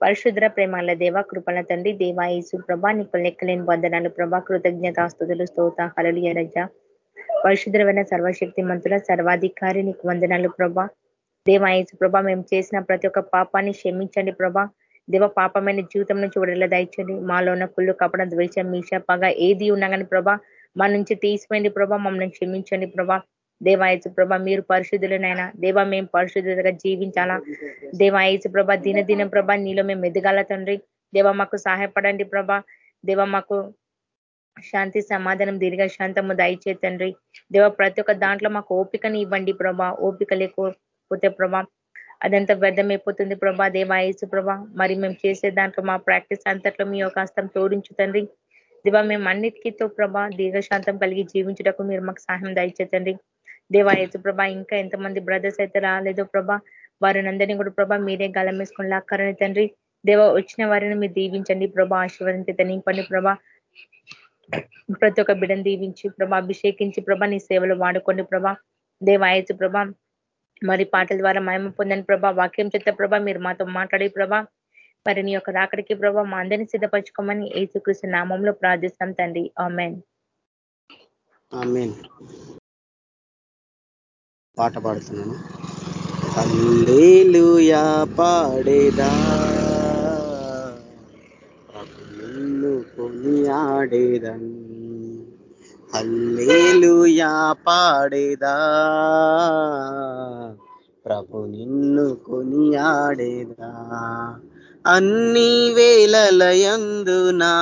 పరిశుద్ర ప్రేమాల దేవ కృపల తండ్రి దేవా యేసు ప్రభా నీకు లెక్కలేని బంధనాలు ప్రభా కృతజ్ఞతాస్తుతులు స్తోత హలలు ఎరజ పరిశుద్రమైన సర్వశక్తి మంతుల సర్వాధికారి నీకు వందనాలు ప్రభా. దేవాయేసు ప్రభా మేము చేసిన ప్రతి ఒక్క పాపాన్ని క్షమించండి ప్రభా. దేవ పాపమైన జీవితం నుంచి విడుదల దయచండి మాలో ఉన్న కుళ్ళు కపడ ద్వేషం మీష పగ ఏది ఉన్నా కానీ ప్రభా మా నుంచి తీసిపోయింది ప్రభా. మమ్మల్ని క్షమించండి ప్రభా. దేవాయచు ప్రభ మీరు పరిశుద్ధులనైనా దేవ మేము పరిశుద్ధులుగా జీవించాలా? దేవాయచు ప్రభ దినదిన ప్రభ నీలో మేము ఎదగాల తండ్రి? దేవ మాకు సహాయపడండి ప్రభ. దేవ మాకు శాంతి సమాధానం దీర్ఘ శాంతము దయచే తండ్రి. దేవ ప్రతి ఒక్క దాంట్లో మాకు ఓపికని ఇవ్వండి ప్రభా. ఓపిక లేకపోతే ప్రభా అదంతా వ్యర్థమైపోతుంది ప్రభా. దేవాయసు ప్రభా మరి మేము చేసే దాంట్లో మా ప్రాక్టీస్ అంతట్లో మీ యొక్క హస్తం తోడించు తండ్రి. దివా మేము అన్నిటికీతో ప్రభా దీర్ఘశాంతం కలిగి జీవించుటకు మీరు మాకు సహాయం దయచేతండి దేవాయసు ప్రభా ఇంకా ఎంతమంది బ్రదర్స్ అయితే రాలేదో ప్రభా వారిని అందరినీ కూడా ప్రభా మీరే గాలం లాక్కరని తండ్రి. దేవ వచ్చిన వారిని మీరు దీవించండి ప్రభా ఆశీర్వదించి నింపండి ప్రభా. ప్రతి ఒక్క బిడని దీవించి ప్రభా అభిషేకించి ప్రభా నీ సేవలు వాడుకోండి ప్రభా. దేవాయచు ప్రభ మరి పాటల ద్వారా మహిమ పొందని ప్రభా. వాక్యం చేత ప్రభ మీరు మాతో మాట్లాడే ప్రభా. మరి నీ యొక్క రాకడికి ప్రభ మా అందరినీ సిద్ధపరచుకోమని ఏసుకృష్ణ నామంలో ప్రార్థిస్తాం తండ్రి. ఆమెన్. పాట పాడుతున్నాను. హల్లేలుయా పాడేదా? నిన్ను కొనియాడేదన్ హల్లేలుయా పాడేదా? ప్రభు నిన్ను కొనియాడేదా అన్ని వేలలయందునా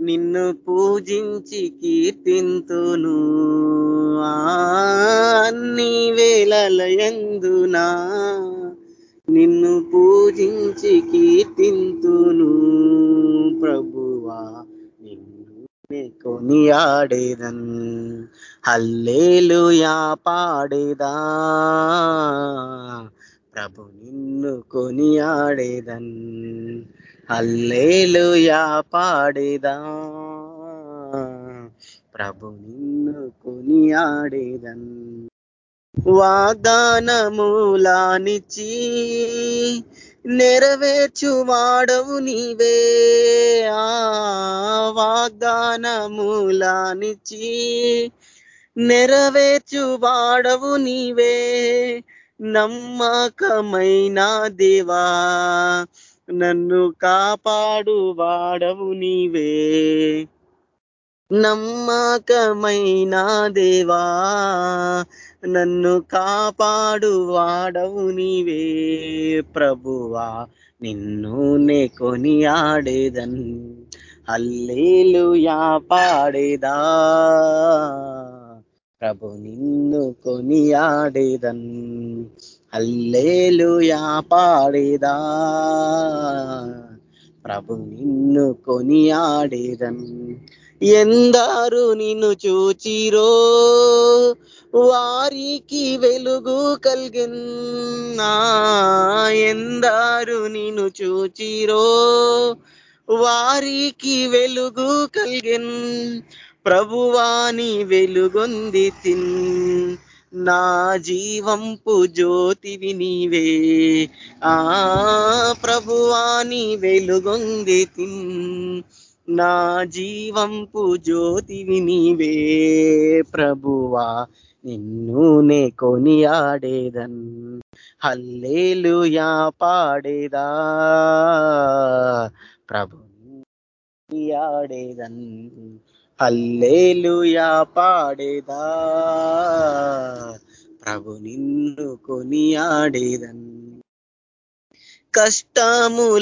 నిన్ను పూజించి కీర్తింతును. అన్ని వేళలయందునా నిన్ను పూజించి కీర్తింతును. ప్రభువా నిన్ను కొనియాడేదన్. హల్లేలుయా పాడేదా. ప్రభు నిన్ను కొనియాడేదన్. హల్లేలుయా పాడేదా. ప్రభు నిన్ను కొనియాడేదన్. వాగ్దానమూలానిచ్చి నెరవేర్చు వాడవు నీవే. ఆ వాగ్దానమూలానిచ్చి నెరవేర్చు వాడవు నీవే. నమ్మకమైన దేవా నన్ను కాపాడు వాడవు నీవే నమ్మకమైన దేవా నన్ను కాపాడు వాడవు నీవే ప్రభువా నిన్ను నే కొని ఆడేదన్ అల్లేలుయా పాడేదా ప్రభు నిన్ను కొని ఆడేదన్ అల్లేలుయా పాడేదా. ప్రభు నిన్ను కొని ఆడేదన్ ఎందారు నిన్ను చూచిరో. వారికి వెలుగు కలిగిన్నా. ఎందారు నిన్ను చూచిరో. వారికి వెలుగు కలిగిన్. ప్రభువాని వెలుగొంది తిన్ నా జీవంపు జ్యోతివి నీవే. ఆ ప్రభువాని వెలుగొంది తిన్. నా జీవంపు జ్యోతివి నీవే. ప్రభువా నిన్ను నే కొనియాడేదన్. హల్లేలుయా పాడేదా. ప్రభు ఆడేదన్ హల్లేలుయా పాడేదా. ప్రభు నిన్ను కొనియాడేదన్. కష్టములన్నింటినీ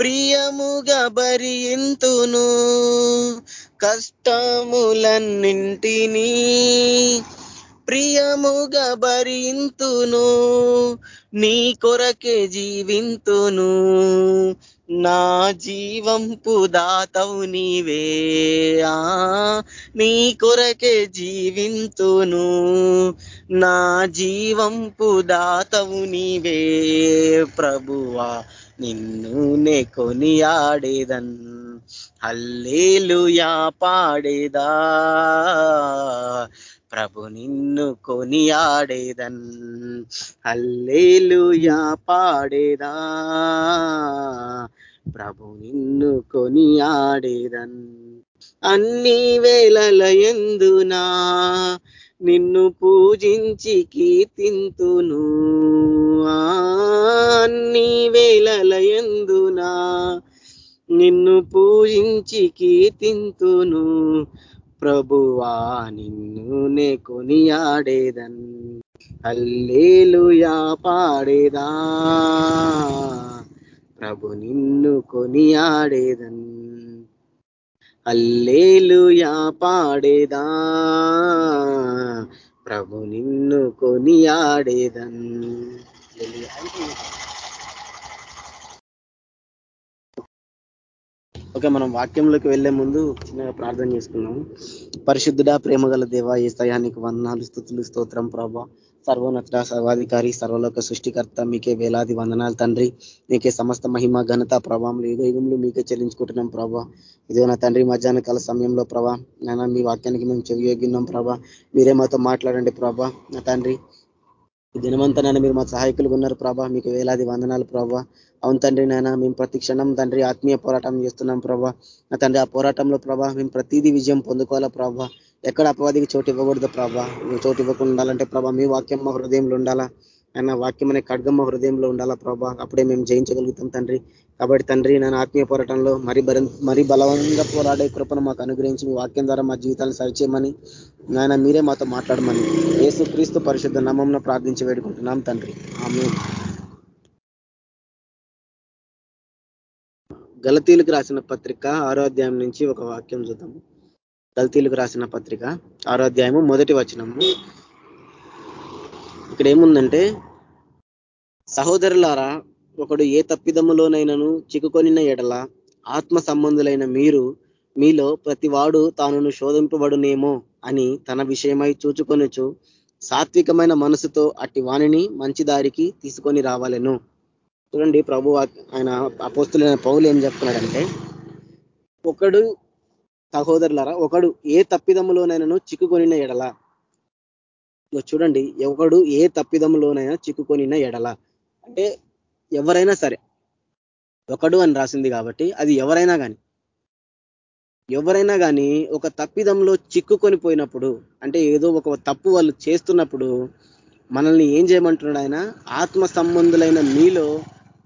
ప్రియముగా భరింతును కష్టములన్నింటినీ ప్రియముగా భరింతును నీ కొరకే జీవింతును. నా జీవంపు దాతవు నీవే. నీ కొరకే జీవింతును. నా జీవంపు దాతవు నీవే. ప్రభువా నిన్ను నే కొనియాడేదన్. హల్లేలుయా పాడేదా. ప్రభు నిన్ను కొనియాడేదన్. హల్లేలుయా పాడేదా. ప్రభు నిన్ను కొనియాడేదన్. అన్ని వేళల ఎందునా? నిన్ను పూజించి కీర్తింతును. అన్ని వేళల ఎందునా? నిన్ను పూజించి కీర్తింతును. ప్రభువా నిన్ను నే కొనియాడేదన్ అల్లేలుయా పాడేదా ప్రభు నిన్ను కొనియాడేదన్ అల్లేలుయా పాడేదా ప్రభు నిన్ను కొనియాడేదన్ ఓకే మనం వాక్యంలోకి వెళ్ళే ముందు చిన్నగా ప్రార్థన చేసుకున్నాము పరిశుద్ధుడా ప్రేమ గల దేవ ఈ స్థయానికి వందనాలు స్థుతులు స్తోత్రం ప్రభా. సర్వోన్నత సర్వాధికారి సర్వలోక సృష్టికర్త మీకే వేలాది వందనాలు తండ్రి. మీకే సమస్త మహిమ ఘనత ప్రభావం యుగ యుగంలో మీకే చెల్లించుకుంటున్నాం ప్రభా. ఇదే నా తండ్రి మధ్యాహ్న కాల సమయంలో ప్రభా. నేను మీ వాక్యానికి మేము చెవియోగిన్నాం ప్రభా. మీరే మాతో మాట్లాడండి ప్రభా. నా తండ్రి ఈ దినమంతా నాయన మీరు మా సహాయకులు ఉన్నారు ప్రభా. మీకు వేలాది వందనాలు ప్రభా. అవును తండ్రి నాయన మేము ప్రతి క్షణం తండ్రి ఆత్మీయ పోరాటం చేస్తున్నాం ప్రభా. నా తండ్రి ఆ పోరాటంలో ప్రభా మేము ప్రతిదీ విజయం పొందుకోవాలా ప్రభా. ఎక్కడ అపవాదికి చోటు ఇవ్వకూడదు ప్రభా. చోటు ఇవ్వకుండా ఉండాలంటే ప్రభా మీ వాక్యం మా హృదయంలో ఉండాలా. ఆయన వాక్యం అనే ఖడ్గం హృదయంలో ఉండాలా ప్రభా? అప్పుడే మేము జయించగలుగుతాం తండ్రి. కాబట్టి తండ్రి నన్ను ఆత్మీయ పోరాటంలో మరి మరి బలవంగా పోరాడే కృపను మాకు అనుగ్రహించి మీ వాక్యం ద్వారా మా జీవితాన్ని సరిచేయమని నాయన మీరే మాతో మాట్లాడమని ఏసు క్రీస్తు పరిశుద్ధ నమంను ప్రార్థించి వేడుకుంటున్నాం తండ్రి. ఆమె గలతీలకు రాసిన పత్రిక ఆరోధ్యాయం నుంచి ఒక వాక్యం చూద్దాము. గలతీలకు రాసిన పత్రిక ఆరోధ్యాయము మొదటి వచనము. ఇక్కడ ఏముందంటే సహోదరులారా ఒకడు ఏ తప్పిదములోనైనాను చిక్కుకొనిన ఎడల ఆత్మ సంబంధులైన మీరు మీలో ప్రతి వాడు తానును శోధింపబడునేమో అని తన విషయమై చూచుకొనొచ్చు సాత్వికమైన మనసుతో అట్టి వాణిని మంచి దారికి తీసుకొని రావాలను. చూడండి ప్రభు ఆయన అపోస్తులైన పౌలు ఏం చెప్తున్నాడంటే ఒకడు సహోదరులారా ఒకడు ఏ తప్పిదములోనైనాను చిక్కుకొనిన ఎడల చూడండి ఎవడు ఏ తప్పిదములోనైనా చిక్కుకొనిన ఎడల. అంటే ఎవరైనా సరే ఒకడు అని రాసింది కాబట్టి అది ఎవరైనా కానీ ఎవరైనా కానీ ఒక తప్పిదంలో చిక్కుకొని పోయినప్పుడు అంటే ఏదో ఒక తప్పు వాళ్ళు చేస్తున్నప్పుడు మనల్ని ఏం చేయమంటున్నాడు ఆయన? ఆత్మ సంబంధులైన మీలో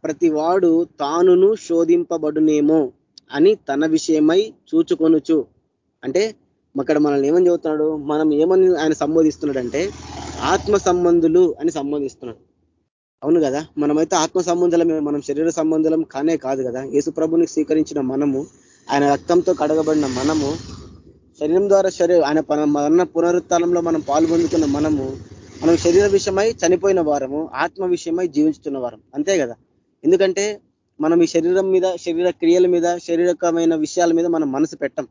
ప్రతి వాడు తానును శోధింపబడునేమో అని తన విషయమై చూచుకొనుచు. అంటే అక్కడ మనల్ని ఏమని చెబుతున్నాడు? మనం ఏమని ఆయన సంబోధిస్తున్నాడంటే ఆత్మ సంబంధులు అని సంబోధిస్తున్నాడు. అవును కదా? మనమైతే ఆత్మ సంబంధులమే మనం శరీర సంబంధులం కానే కాదు కదా? యేసు ప్రభుని స్వీకరించిన మనము ఆయన రక్తంతో కడగబడిన మనము శరీరం ద్వారా శరీరం ఆయన మన పునరుత్నంలో మనం పాల్గొందుకున్న మనము మనం శరీర విషయమై చనిపోయిన వారము ఆత్మ విషయమై జీవించుతున్న వారం. అంతే కదా? ఎందుకంటే మనం ఈ శరీరం మీద శరీర క్రియల మీద శారీరకమైన విషయాల మీద మనం మనసు పెట్టం.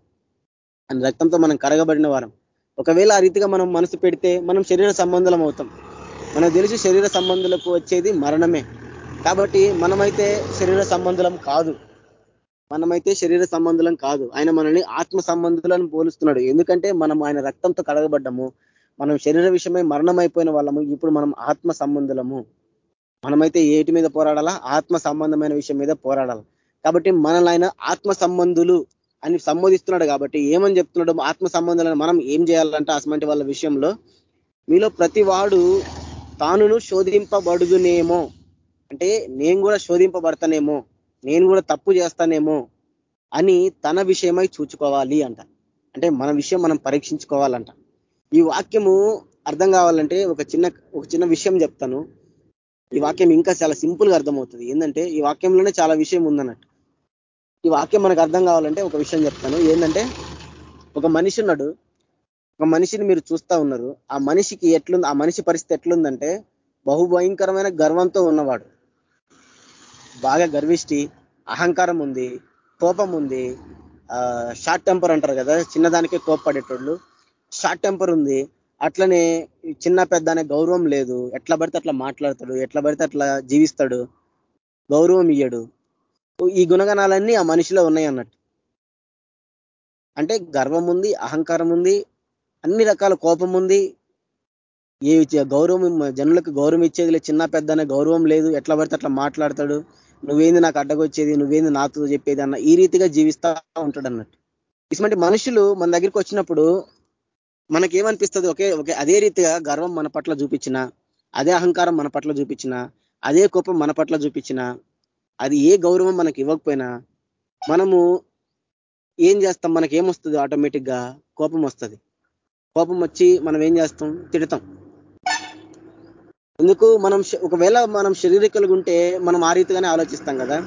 ఆయన రక్తంతో మనం కరగబడిన వారం. ఒకవేళ ఆ రీతిగా మనం మనసు పెడితే మనం శరీర సంబంధం అవుతాం. మనకు తెలిసి శరీర సంబంధులకు వచ్చేది మరణమే. కాబట్టి మనమైతే శరీర సంబంధులం కాదు. మనమైతే శరీర సంబంధులం కాదు. ఆయన మనల్ని ఆత్మ సంబంధులను పోలుస్తున్నాడు. ఎందుకంటే మనం ఆయన రక్తంతో కడగబడ్డము మనం శరీర విషయమై మరణం అయిపోయిన వాళ్ళము. ఇప్పుడు మనం ఆత్మ సంబంధులము. మనమైతే ఏటి మీద పోరాడాలా? ఆత్మ సంబంధమైన విషయం మీద పోరాడాలి? కాబట్టి మనల్ని ఆయన ఆత్మ సంబంధులు అని సంబోధిస్తున్నాడు కాబట్టి ఏమని చెప్తున్నాడు ఆత్మ సంబంధాలను మనం ఏం చేయాలంటే అసమంటి వాళ్ళ విషయంలో మీలో ప్రతి వాడు తానును శోధింపబడుదునేమో. అంటే నేను కూడా శోధింపబడతానేమో నేను కూడా తప్పు చేస్తానేమో అని తన విషయమై చూచుకోవాలి అంట. అంటే మన విషయం మనం పరీక్షించుకోవాలంట. ఈ వాక్యము అర్థం కావాలంటే ఒక చిన్న ఒక చిన్న విషయం చెప్తాను. ఈ వాక్యం ఇంకా చాలా సింపుల్గా అర్థమవుతుంది. ఏంటంటే ఈ వాక్యంలోనే చాలా విషయం ఉందన్నట్టు. ఈ వాక్యం మనకు అర్థం కావాలంటే ఒక విషయం చెప్తాను. ఏంటంటే ఒక మనిషి ఉన్నాడు. ఒక మనిషిని మీరు చూస్తా ఉన్నారు. ఆ మనిషికి ఎట్లుంది ఆ మనిషి పరిస్థితి ఎట్లుందంటే బహుభయంకరమైన గర్వంతో ఉన్నవాడు. బాగా గర్విష్టి అహంకారం ఉంది కోపం ఉంది. షార్ట్ టెంపర్ అంటారు కదా చిన్నదానికే కోప్పడేటోళ్ళు. షార్ట్ టెంపర్ ఉంది. అట్లనే చిన్న పెద్ద అనే గౌరవం లేదు. ఎట్లా పడితే అట్లా మాట్లాడతాడు ఎట్లా పడితే అట్లా జీవిస్తాడు. గౌరవం ఇయ్యడు. ఈ గుణగణాలన్నీ ఆ మనిషిలో ఉన్నాయి అన్నట్టు. అంటే గర్వం ఉంది అహంకారం ఉంది అన్ని రకాల కోపం ఉంది. ఏ గౌరవం జనులకు గౌరవం ఇచ్చేది లేదు చిన్న పెద్ద అనే గౌరవం లేదు ఎట్లా పడితే అట్లా మాట్లాడతాడు. నువ్వేంది నాకు అడ్డగొచ్చేది నువ్వేంది నాతో చెప్పేది అన్న ఈ రీతిగా జీవిస్తా ఉంటాడు అన్నట్టు. ఇటువంటి మనుషులు మన దగ్గరికి వచ్చినప్పుడు మనకేమనిపిస్తుంది? ఒకే ఒకే అదే రీతిగా గర్వం మన పట్ల చూపించిన అదే అహంకారం మన పట్ల చూపించిన అదే కోపం మన పట్ల చూపించిన అది ఏ గౌరవం మనకి ఇవ్వకపోయినా మనము ఏం చేస్తాం? మనకి ఏమొస్తుంది ఆటోమేటిక్గా కోపం వస్తుంది కోపం వచ్చి మనం ఏం చేస్తాం? తిడతాం. ఎందుకు? మనం ఒకవేళ మనం శారీరకలుగా ఉంటే మనం ఆ రీతిగానే ఆలోచిస్తాం కదా.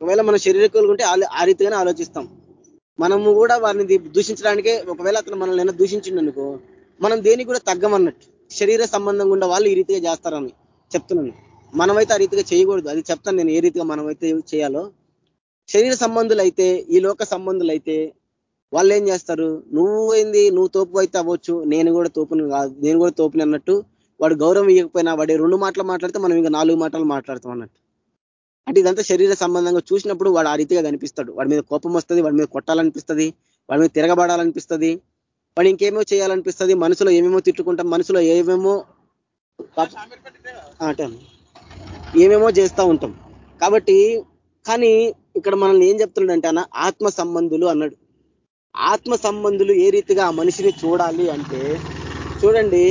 ఒకవేళ మనం శారీరకలుగా ఉంటే ఆ రీతిగానే ఆలోచిస్తాం. మనము కూడా వారిని దూషించడానికే ఒకవేళ అతను మనల్ని ఏమైనా దూషించిండనుకో మనం దేనికి కూడా తగ్గమన్నట్టు. శరీర సంబంధంగా ఉన్న వాళ్ళు ఈ రీతిగా చేస్తారని చెప్తున్నాను. మనమైతే ఆ రీతిగా చేయకూడదు. అది చెప్తాను నేను ఏ రీతిగా మనమైతే చేయాలో. శరీర సంబంధులు అయితే ఈ లోక సంబంధులు అయితే వాళ్ళు ఏం చేస్తారు? నువ్వు ఏంది? నువ్వు తోపు అయితే అవ్వచ్చు. నేను కూడా తోపును కాదు నేను కూడా తోపుని అన్నట్టు వాడు గౌరవం ఇవ్వకపోయినా వాడి రెండు మాటలు మాట్లాడితే మనం ఇంకా నాలుగు మాటలు మాట్లాడతాం అన్నట్టు. అంటే ఇదంతా శరీర సంబంధంగా చూసినప్పుడు వాడు ఆ రీతిగా కనిపిస్తాడు. వాడి మీద కోపం వస్తుంది వాడి మీద కొట్టాలనిపిస్తుంది వాడి మీద తిరగబడాలనిపిస్తుంది. వాడు ఇంకేమో చేయాలనిపిస్తుంది మనసులో ఏమేమో తిట్టుకుంటాం మనసులో ఏమేమో ఏమేమో చేస్తూ ఉంటాం. కాబట్టి కానీ ఇక్కడ మనల్ని ఏం చెప్తున్నాడంటే అన్న ఆత్మ సంబంధులు అన్నాడు. ఆత్మ సంబంధులు ఏ రీతిగా ఆ మనిషిని చూడాలి అంటే చూడండి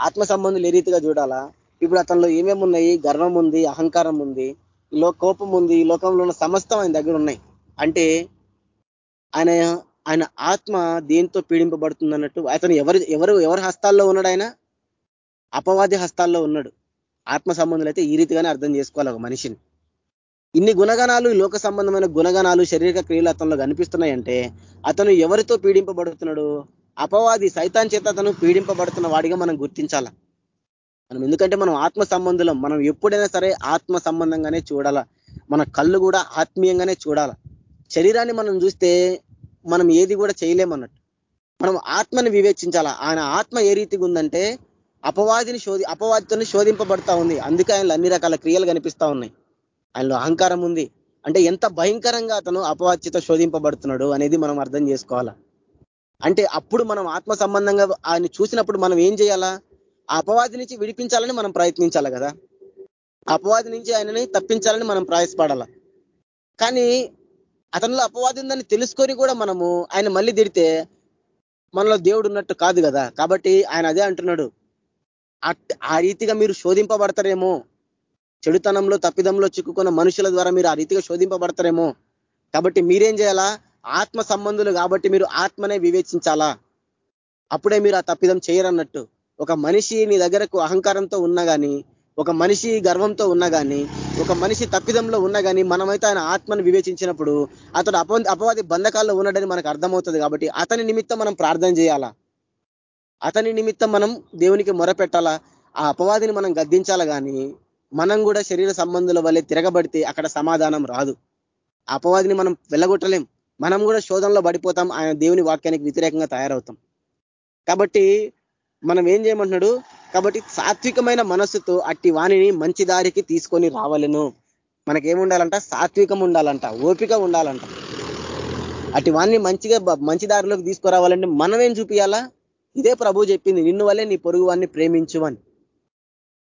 ఆత్మ సంబంధులు ఏ రీతిగా చూడాలా? ఇప్పుడు అతనిలో ఏమేమి ఉన్నాయి? గర్వం ఉంది అహంకారం ఉంది లో కోపం ఉంది ఈ లోకంలో ఉన్న సమస్తం ఆయన దగ్గర ఉన్నాయి. అంటే ఆయన ఆయన ఆత్మ దేంతో పీడింపబడుతుంది అన్నట్టు అతను ఎవరు ఎవరు ఎవరి హస్తాల్లో ఉన్నాడు ఆయన? అపవాది హస్తాల్లో ఉన్నాడు. ఆత్మ సంబంధులు అయితే ఈ రీతిగానే అర్థం చేసుకోవాలి ఒక మనిషిని. ఇన్ని గుణగణాలు లోక సంబంధమైన గుణగణాలు శారీరక క్రియలు అతనిలో కనిపిస్తున్నాయంటే అతను ఎవరితో పీడింపబడుతున్నాడు? అపవాది సైతాన్ చేత అతను పీడింపబడుతున్న వాడిగా మనం గుర్తించాల? మనం ఎందుకంటే మనం ఆత్మ సంబంధులం మనం ఎప్పుడైనా సరే ఆత్మ సంబంధంగానే చూడాల? మన కళ్ళు కూడా ఆత్మీయంగానే చూడాల? శరీరాన్ని మనం చూస్తే మనం ఏది కూడా చేయలేమన్నట్టు మనం ఆత్మని వివేచించాల? ఆయన ఆత్మ ఏ రీతిగా ఉందంటే అపవాదిని శోధి అపవాదితోనే శోధింపబడతా ఉంది. అందుకే ఆయనలో అన్ని రకాల క్రియలు కనిపిస్తా ఉన్నాయి. ఆయనలో అహంకారం ఉంది. అంటే ఎంత భయంకరంగా అతను అపవాద్యత శోధింపబడుతున్నాడు అనేది మనం అర్థం చేసుకోవాలా? అంటే అప్పుడు మనం ఆత్మ సంబంధంగా ఆయన చూసినప్పుడు మనం ఏం చేయాలా? ఆ అపవాది నుంచి విడిపించాలని మనం ప్రయత్నించాలి కదా? అపవాది నుంచి ఆయనని తప్పించాలని మనం ప్రయాసపడాల? కానీ అతనిలో అపవాది ఉందని తెలుసుకొని కూడా మనము ఆయన మళ్ళీ తిడితే మనలో దేవుడు ఉన్నట్టు కాదు కదా. కాబట్టి ఆయన అదే అంటున్నాడు. ఆ రీతిగా మీరు శోధింపబడతారేమో. చెడుతనంలో తప్పిదంలో చిక్కుకున్న మనుషుల ద్వారా మీరు ఆ రీతిగా శోధింపబడతారేమో. కాబట్టి మీరేం చేయాలా? ఆత్మ సంబంధులు కాబట్టి మీరు ఆత్మనే వివేచించాలా? అప్పుడే మీరు ఆ తప్పిదం చేయరన్నట్టు. ఒక మనిషి నీ దగ్గరకు అహంకారంతో ఉన్నా కానీ ఒక మనిషి గర్వంతో ఉన్నా కానీ ఒక మనిషి తప్పిదంలో ఉన్నా కానీ మనమైతే ఆయన ఆత్మను వివేచించినప్పుడు అతడు అప అపవాది బంధకాల్లో ఉన్నాడని మనకు అర్థమవుతుంది కాబట్టి అతని నిమిత్తం మనం ప్రార్థన చేయాలా? అతని నిమిత్తం మనం దేవునికి మొరపెట్టాలా? ఆ అపవాదిని మనం గద్దించాలా కానీ మనం కూడా శరీర సంబంధుల వల్లే తిరగబడితే అక్కడ సమాధానం రాదు. అపవాదిని మనం వెళ్ళగొట్టలేం. మనం కూడా శోధనలో పడిపోతాం. ఆయన దేవుని వాక్యానికి వ్యతిరేకంగా తయారవుతాం. కాబట్టి మనం ఏం చేయమంటున్నాడు? కాబట్టి సాత్వికమైన మనస్సుతో అట్టి వాణిని మంచి దారికి తీసుకొని రావాలను. మనకేముండాలంట? సాత్వికం ఉండాలంట ఓపిక ఉండాలంట. అటు వాణ్ణి మంచిగా మంచి దారిలోకి తీసుకురావాలంటే మనం ఏం చూపియాలా? ఇదే ప్రభు చెప్పింది నిన్ను వల్లే నీ పొరుగు వాడిని ప్రేమించు అని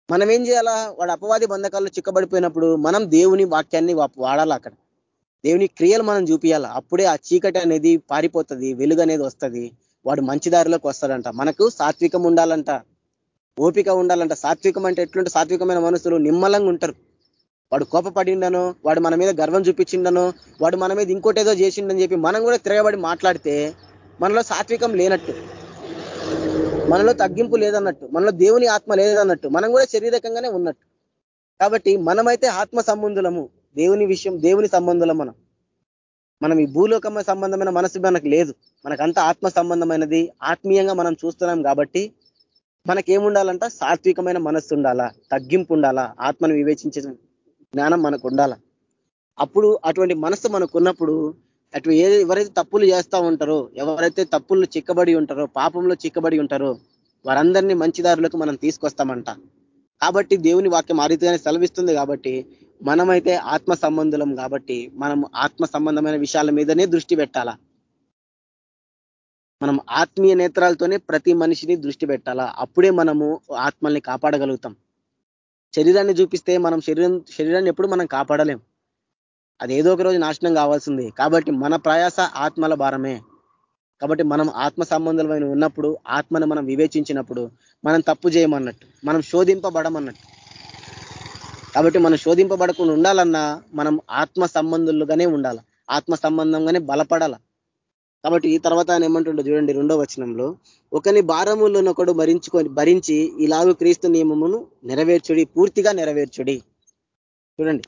మనం ఏం చేయాలా? వాడు అపవాది బంధకాల్లో చిక్కబడిపోయినప్పుడు మనం దేవుని వాక్యాన్ని వాడాలా అక్కడ? దేవుని క్రియలు మనం చూపియాలా? అప్పుడే ఆ చీకటి అనేది పారిపోతుంది వెలుగు అనేది వస్తుంది. వాడు మంచి దారిలోకి వస్తాడంట. మనకు సాత్వికం ఉండాలంట. ఓపిక ఉండాలంట. సాత్వికం అంటే ఎట్లుంటే సాత్వికమైన మనసులు నిమ్మలంగా ఉంటారు. వాడు కోపపడిండనో వాడు మన మీద గర్వం చూపించిండనో వాడు మన మీద ఇంకోటేదో చేసిండని చెప్పి మనం కూడా తిరగబడి మాట్లాడితే మనలో సాత్వికం లేనట్టు మనలో తగ్గింపు లేదన్నట్టు మనలో దేవుని ఆత్మ లేదన్నట్టు మనం కూడా శరీరకంగానే ఉన్నట్టు. కాబట్టి మనమైతే ఆత్మ సంబంధులము దేవుని విషయం దేవుని సంబంధులం మనం. మనం ఈ భూలోకమ సంబంధమైన మనసు మనకు లేదు. మనకంతా ఆత్మ సంబంధమైనది. ఆత్మీయంగా మనం చూస్తున్నాం కాబట్టి మనకేముండాలంట? సాత్వికమైన మనస్సు ఉండాలా తగ్గింపు ఉండాలా ఆత్మను వివేచించే జ్ఞానం మనకు ఉండాలా అప్పుడు అటువంటి మనస్సు మనకు ఉన్నప్పుడు అటు ఎవరైతే తప్పులు చేస్తూ ఉంటారో ఎవరైతే తప్పులు చిక్కబడి ఉంటారో పాపంలో చిక్కబడి ఉంటారో వారందరినీ మంచిదారులకు మనం తీసుకొస్తామంట. కాబట్టి దేవుని వాక్యం ఆ రీతిగానే సెలవిస్తుంది కాబట్టి మనమైతే ఆత్మ సంబంధులం కాబట్టి మనం ఆత్మ సంబంధమైన విషయాల మీదనే దృష్టి పెట్టాలా? మనం ఆత్మీయ నేత్రాలతోనే ప్రతి మనిషిని దృష్టి పెట్టాలా? అప్పుడే మనము ఆత్మల్ని కాపాడగలుగుతాం. శరీరాన్ని చూపిస్తే మనం శరీరం శరీరాన్ని ఎప్పుడు మనం కాపాడలేం. అది ఏదో ఒక రోజు నాశనం కావాల్సింది. కాబట్టి మన ప్రయాస ఆత్మల భారమే. కాబట్టి మనం ఆత్మ సంబంధమైన ఉన్నప్పుడు ఆత్మను మనం వివేచించినప్పుడు మనం తప్పు చేయమన్నట్టు మనం శోధింపబడమన్నట్టు. కాబట్టి మనం శోధింపబడకుండా ఉండాలన్నా మనం ఆత్మ సంబంధులుగానే ఉండాలి? ఆత్మ సంబంధంగానే బలపడాల? కాబట్టి ఈ తర్వాత ఆయన ఏమంటుండో చూడండి రెండో వచనంలో ఒకని భారములనొకడు భరించుకొని భరించి ఇలాగూ క్రీస్తు నియమమును నెరవేర్చుడి పూర్తిగా నెరవేర్చుడి. చూడండి.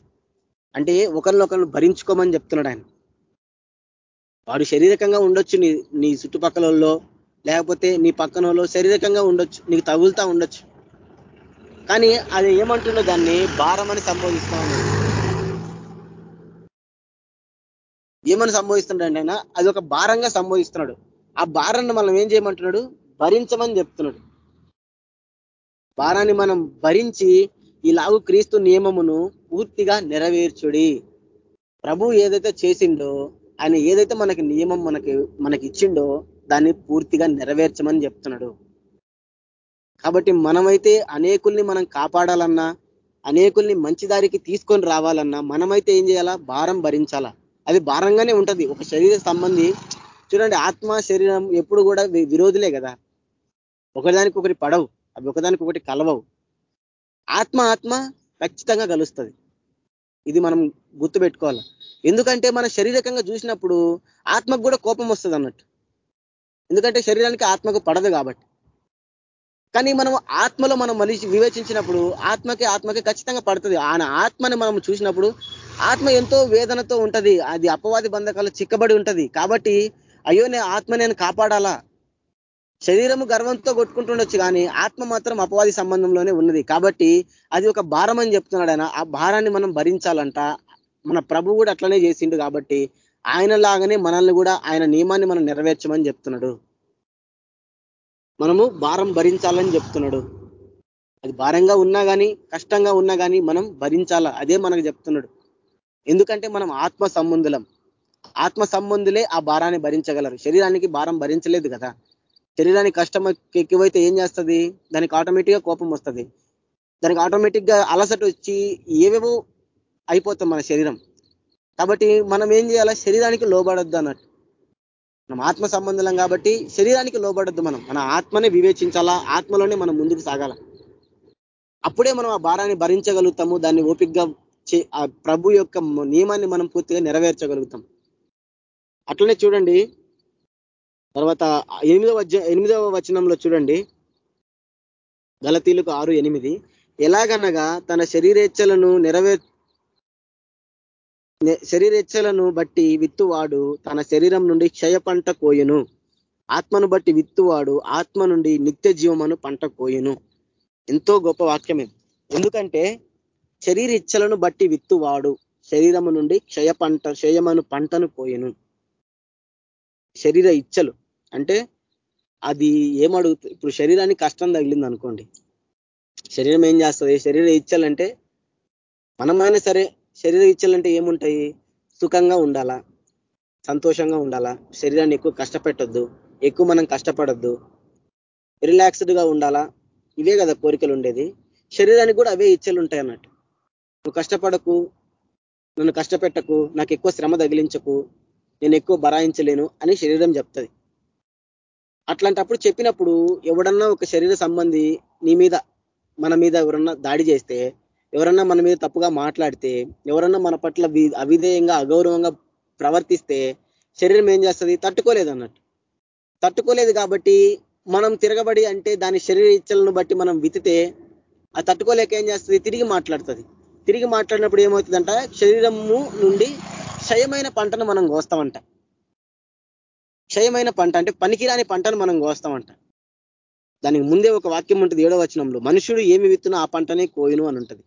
అంటే ఒకరినొకరిని భరించుకోమని చెప్తున్నాడు ఆయన. వాడు శారీరకంగా ఉండొచ్చు నీ నీ చుట్టుపక్కలలో లేకపోతే నీ పక్కనలో శారీరకంగా ఉండొచ్చు నీకు తగులుతా ఉండొచ్చు. కానీ అది ఏమంటుండో దాన్ని భారం అని సంబోధిస్తా. ఏమని సంబోధిస్తున్నాడు ఆయన? అది ఒక భారంగా సంబోధిస్తున్నాడు ఆ భారాన్ని మనం ఏం చేయమంటున్నాడు? భరించమని చెప్తున్నాడు. భారాన్ని మనం భరించి ఇలాగు క్రీస్తు నియమమును పూర్తిగా నెరవేర్చుడి. ప్రభు ఏదైతే చేసిండో ఆయన ఏదైతే మనకి నియమం మనకి మనకి ఇచ్చిండో దాన్ని పూర్తిగా నెరవేర్చమని చెప్తున్నాడు. కాబట్టి మనమైతే అనేకుల్ని మనం కాపాడాలన్నా అనేకుల్ని మంచి దారికి తీసుకొని రావాలన్నా మనమైతే ఏం చేయాలా? భారం భరించాలా? అది భారంగానే ఉంటది. ఒక శరీర సంబంధి చూడండి ఆత్మ శరీరం ఎప్పుడు కూడా విరోధులే కదా. ఒకదానికి ఒకటి పడవు అవి ఒకదానికి ఒకటి కలవవు. ఆత్మ ఆత్మ ఖచ్చితంగా కలుస్తుంది. ఇది మనం గుర్తు పెట్టుకోవాలి ఎందుకంటే మన శరీరకంగా చూసినప్పుడు ఆత్మకు కూడా కోపం వస్తుంది అన్నట్టు. ఎందుకంటే శరీరానికి ఆత్మకు పడదు కాబట్టి. కానీ మనం ఆత్మలో మనం మనిషి వివేచించినప్పుడు ఆత్మకి ఆత్మకి ఖచ్చితంగా పడుతుంది. ఆయన ఆత్మని మనం చూసినప్పుడు ఆత్మ ఎంతో వేదనతో ఉంటది. అది అపవాది బంధకాలు చిక్కబడి ఉంటది. కాబట్టి అయ్యో నేను ఆత్మ నేను కాపాడాలా? శరీరము గర్వంతో కొట్టుకుంటుండొచ్చు కానీ ఆత్మ మాత్రం అపవాది సంబంధంలోనే ఉన్నది. కాబట్టి అది ఒక భారం అని చెప్తున్నాడు ఆయన. ఆ భారాన్ని మనం భరించాలంట. మన ప్రభు కూడా అట్లనే చేసిండు కాబట్టి ఆయన లాగానే మనల్ని కూడా ఆయన నియమాన్ని మనం నెరవేర్చమని చెప్తున్నాడు. మనము భారం భరించాలని చెప్తున్నాడు. అది భారంగా ఉన్నా కానీ కష్టంగా ఉన్నా కానీ మనం భరించాలా? అదే మనకు చెప్తున్నాడు. ఎందుకంటే మనం ఆత్మ సంబంధులం. ఆత్మ సంబంధులే ఆ భారాన్ని భరించగలరు. శరీరానికి భారం భరించలేదు కదా. శరీరానికి కష్టం ఎక్కువైతే ఏం చేస్తుంది? దానికి ఆటోమేటిక్గా కోపం వస్తుంది. దానికి ఆటోమేటిక్గా అలసట వచ్చి ఏవేవో అయిపోతాం మన శరీరం. కాబట్టి మనం ఏం చేయాలా? శరీరానికి లోబడొద్దు అన్నట్టు. మనం ఆత్మ సంబంధం కాబట్టి శరీరానికి లోబడద్దు మనం. మన ఆత్మనే వివేచించాలా? ఆత్మలోనే మనం ముందుకు సాగాల? అప్పుడే మనం ఆ భారాన్ని భరించగలుగుతాము. దాన్ని ఓపిక్గా ఆ ప్రభు యొక్క నియమాన్ని మనం పూర్తిగా నెరవేర్చగలుగుతాం. అట్లనే చూడండి తర్వాత ఎనిమిదవ ఎనిమిదవ వచనంలో చూడండి గలతీలకు ఆరు ఎనిమిది. ఎలాగనగా తన శరీరేచ్ఛలను నెరవేర్ శరీరేచ్ఛలను బట్టి విత్తువాడు తన శరీరం నుండి క్షయ పంట కోయును. ఆత్మను బట్టి విత్తువాడు ఆత్మ నుండి నిత్య జీవమును పంట కోయును. ఎంతో గొప్ప వాక్యమే. ఎందుకంటే శరీర ఇచ్చలను బట్టి విత్తువాడు. శరీరము నుండి క్షయ పంట క్షయమను పంటను పోయెను. శరీర ఇచ్చలు. అంటే అది ఏమడుగుతుంది ఇప్పుడు శరీరానికి కష్టం తగిలింది అనుకోండి. శరీరం ఏం చేస్తుంది? శరీర ఇచ్చలంటే మనమైనా సరే శరీర ఇచ్చలంటే ఏముంటాయి? సుఖంగా ఉండాలా? సంతోషంగా ఉండాలా? శరీరాన్ని ఎక్కువ కష్టపెట్టొద్దు. ఎక్కువ మనం కష్టపడొద్దు. రిలాక్స్డ్గా ఉండాలా? ఇవే కదా కోరికలు ఉండేది శరీరానికి కూడా అవే ఇచ్చలు ఉంటాయి అన్నట్టు నువ్వు కష్టపడకు నన్ను కష్టపెట్టకు నాకు ఎక్కువ శ్రమ తగిలించకు నేను ఎక్కువ బరాయించలేను అని శరీరం చెప్తుంది. అట్లాంటప్పుడు చెప్పినప్పుడు ఎవడన్నా ఒక శరీర సంబంధి నీ మీద మన మీద ఎవరన్నా దాడి చేస్తే ఎవరన్నా మన మీద తప్పుగా మాట్లాడితే ఎవరన్నా మన పట్ల అవిధేయంగా అగౌరవంగా ప్రవర్తిస్తే శరీరం ఏం చేస్తుంది? తట్టుకోలేదు అన్నట్టు తట్టుకోలేదు కాబట్టి మనం తిరగబడి అంటే దాని శరీర ఇచ్చలను బట్టి మనం వితితే ఆ తట్టుకోలేక ఏం చేస్తుంది? తిరిగి మాట్లాడుతుంది. తిరిగి మాట్లాడినప్పుడు ఏమవుతుందంట? శరీరము నుండి క్షయమైన పంటను మనం కోస్తామంట. క్షయమైన పంట అంటే పనికిరాని పంటను మనం కోస్తామంట. దానికి ముందే ఒక వాక్యం ఉంటుంది ఏడో వచనంలో మనుషుడు ఏమి విత్తునో ఆ పంటనే కోయును అని ఉంటుంది.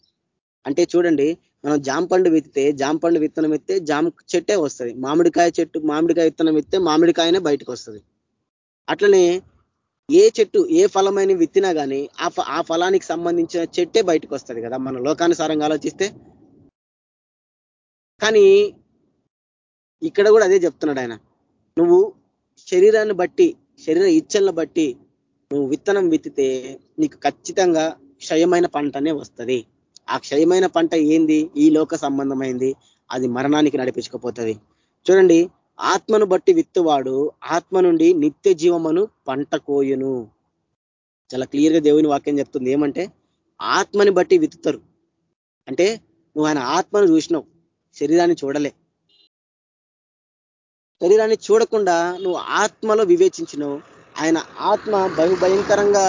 అంటే చూడండి మనం జామ పండు విత్తితే జామ పండు విత్తనం ఎత్తే జామ చెట్టే వస్తుంది. మామిడికాయ చెట్టు మామిడికాయ విత్తనం ఎత్తే మామిడికాయనే బయటకు వస్తుంది. అట్లనే ఏ చెట్టు ఏ ఫలమైన విత్తినా కానీ ఆ ఆ ఫలానికి సంబంధించిన చెట్టే బయటకు వస్తుంది కదా మన లోకానుసారంగా ఆలోచిస్తే. కానీ ఇక్కడ కూడా అదే చెప్తున్నాడు ఆయన. నువ్వు శరీరాన్ని బట్టి శరీర ఇచ్చలను బట్టి నువ్వు విత్తనం విత్తితే నీకు ఖచ్చితంగా క్షయమైన పంటనే వస్తుంది. ఆ క్షయమైన పంట ఏంది? ఈ లోక సంబంధమైంది. అది మరణానికి నడిపించకపోతుంది. చూడండి ఆత్మను బట్టి విత్తువాడు ఆత్మ నుండి నిత్య జీవమును పంట కోయును. చాలా క్లియర్గా దేవుని వాక్యం చెప్తుంది. ఏమంటే ఆత్మని బట్టి విత్తుతారు. అంటే నువ్వు ఆయన ఆత్మను చూసినావు. శరీరాన్ని చూడలే. శరీరాన్ని చూడకుండా నువ్వు ఆత్మలో వివేచించినావు. ఆయన ఆత్మ బహు భయంకరంగా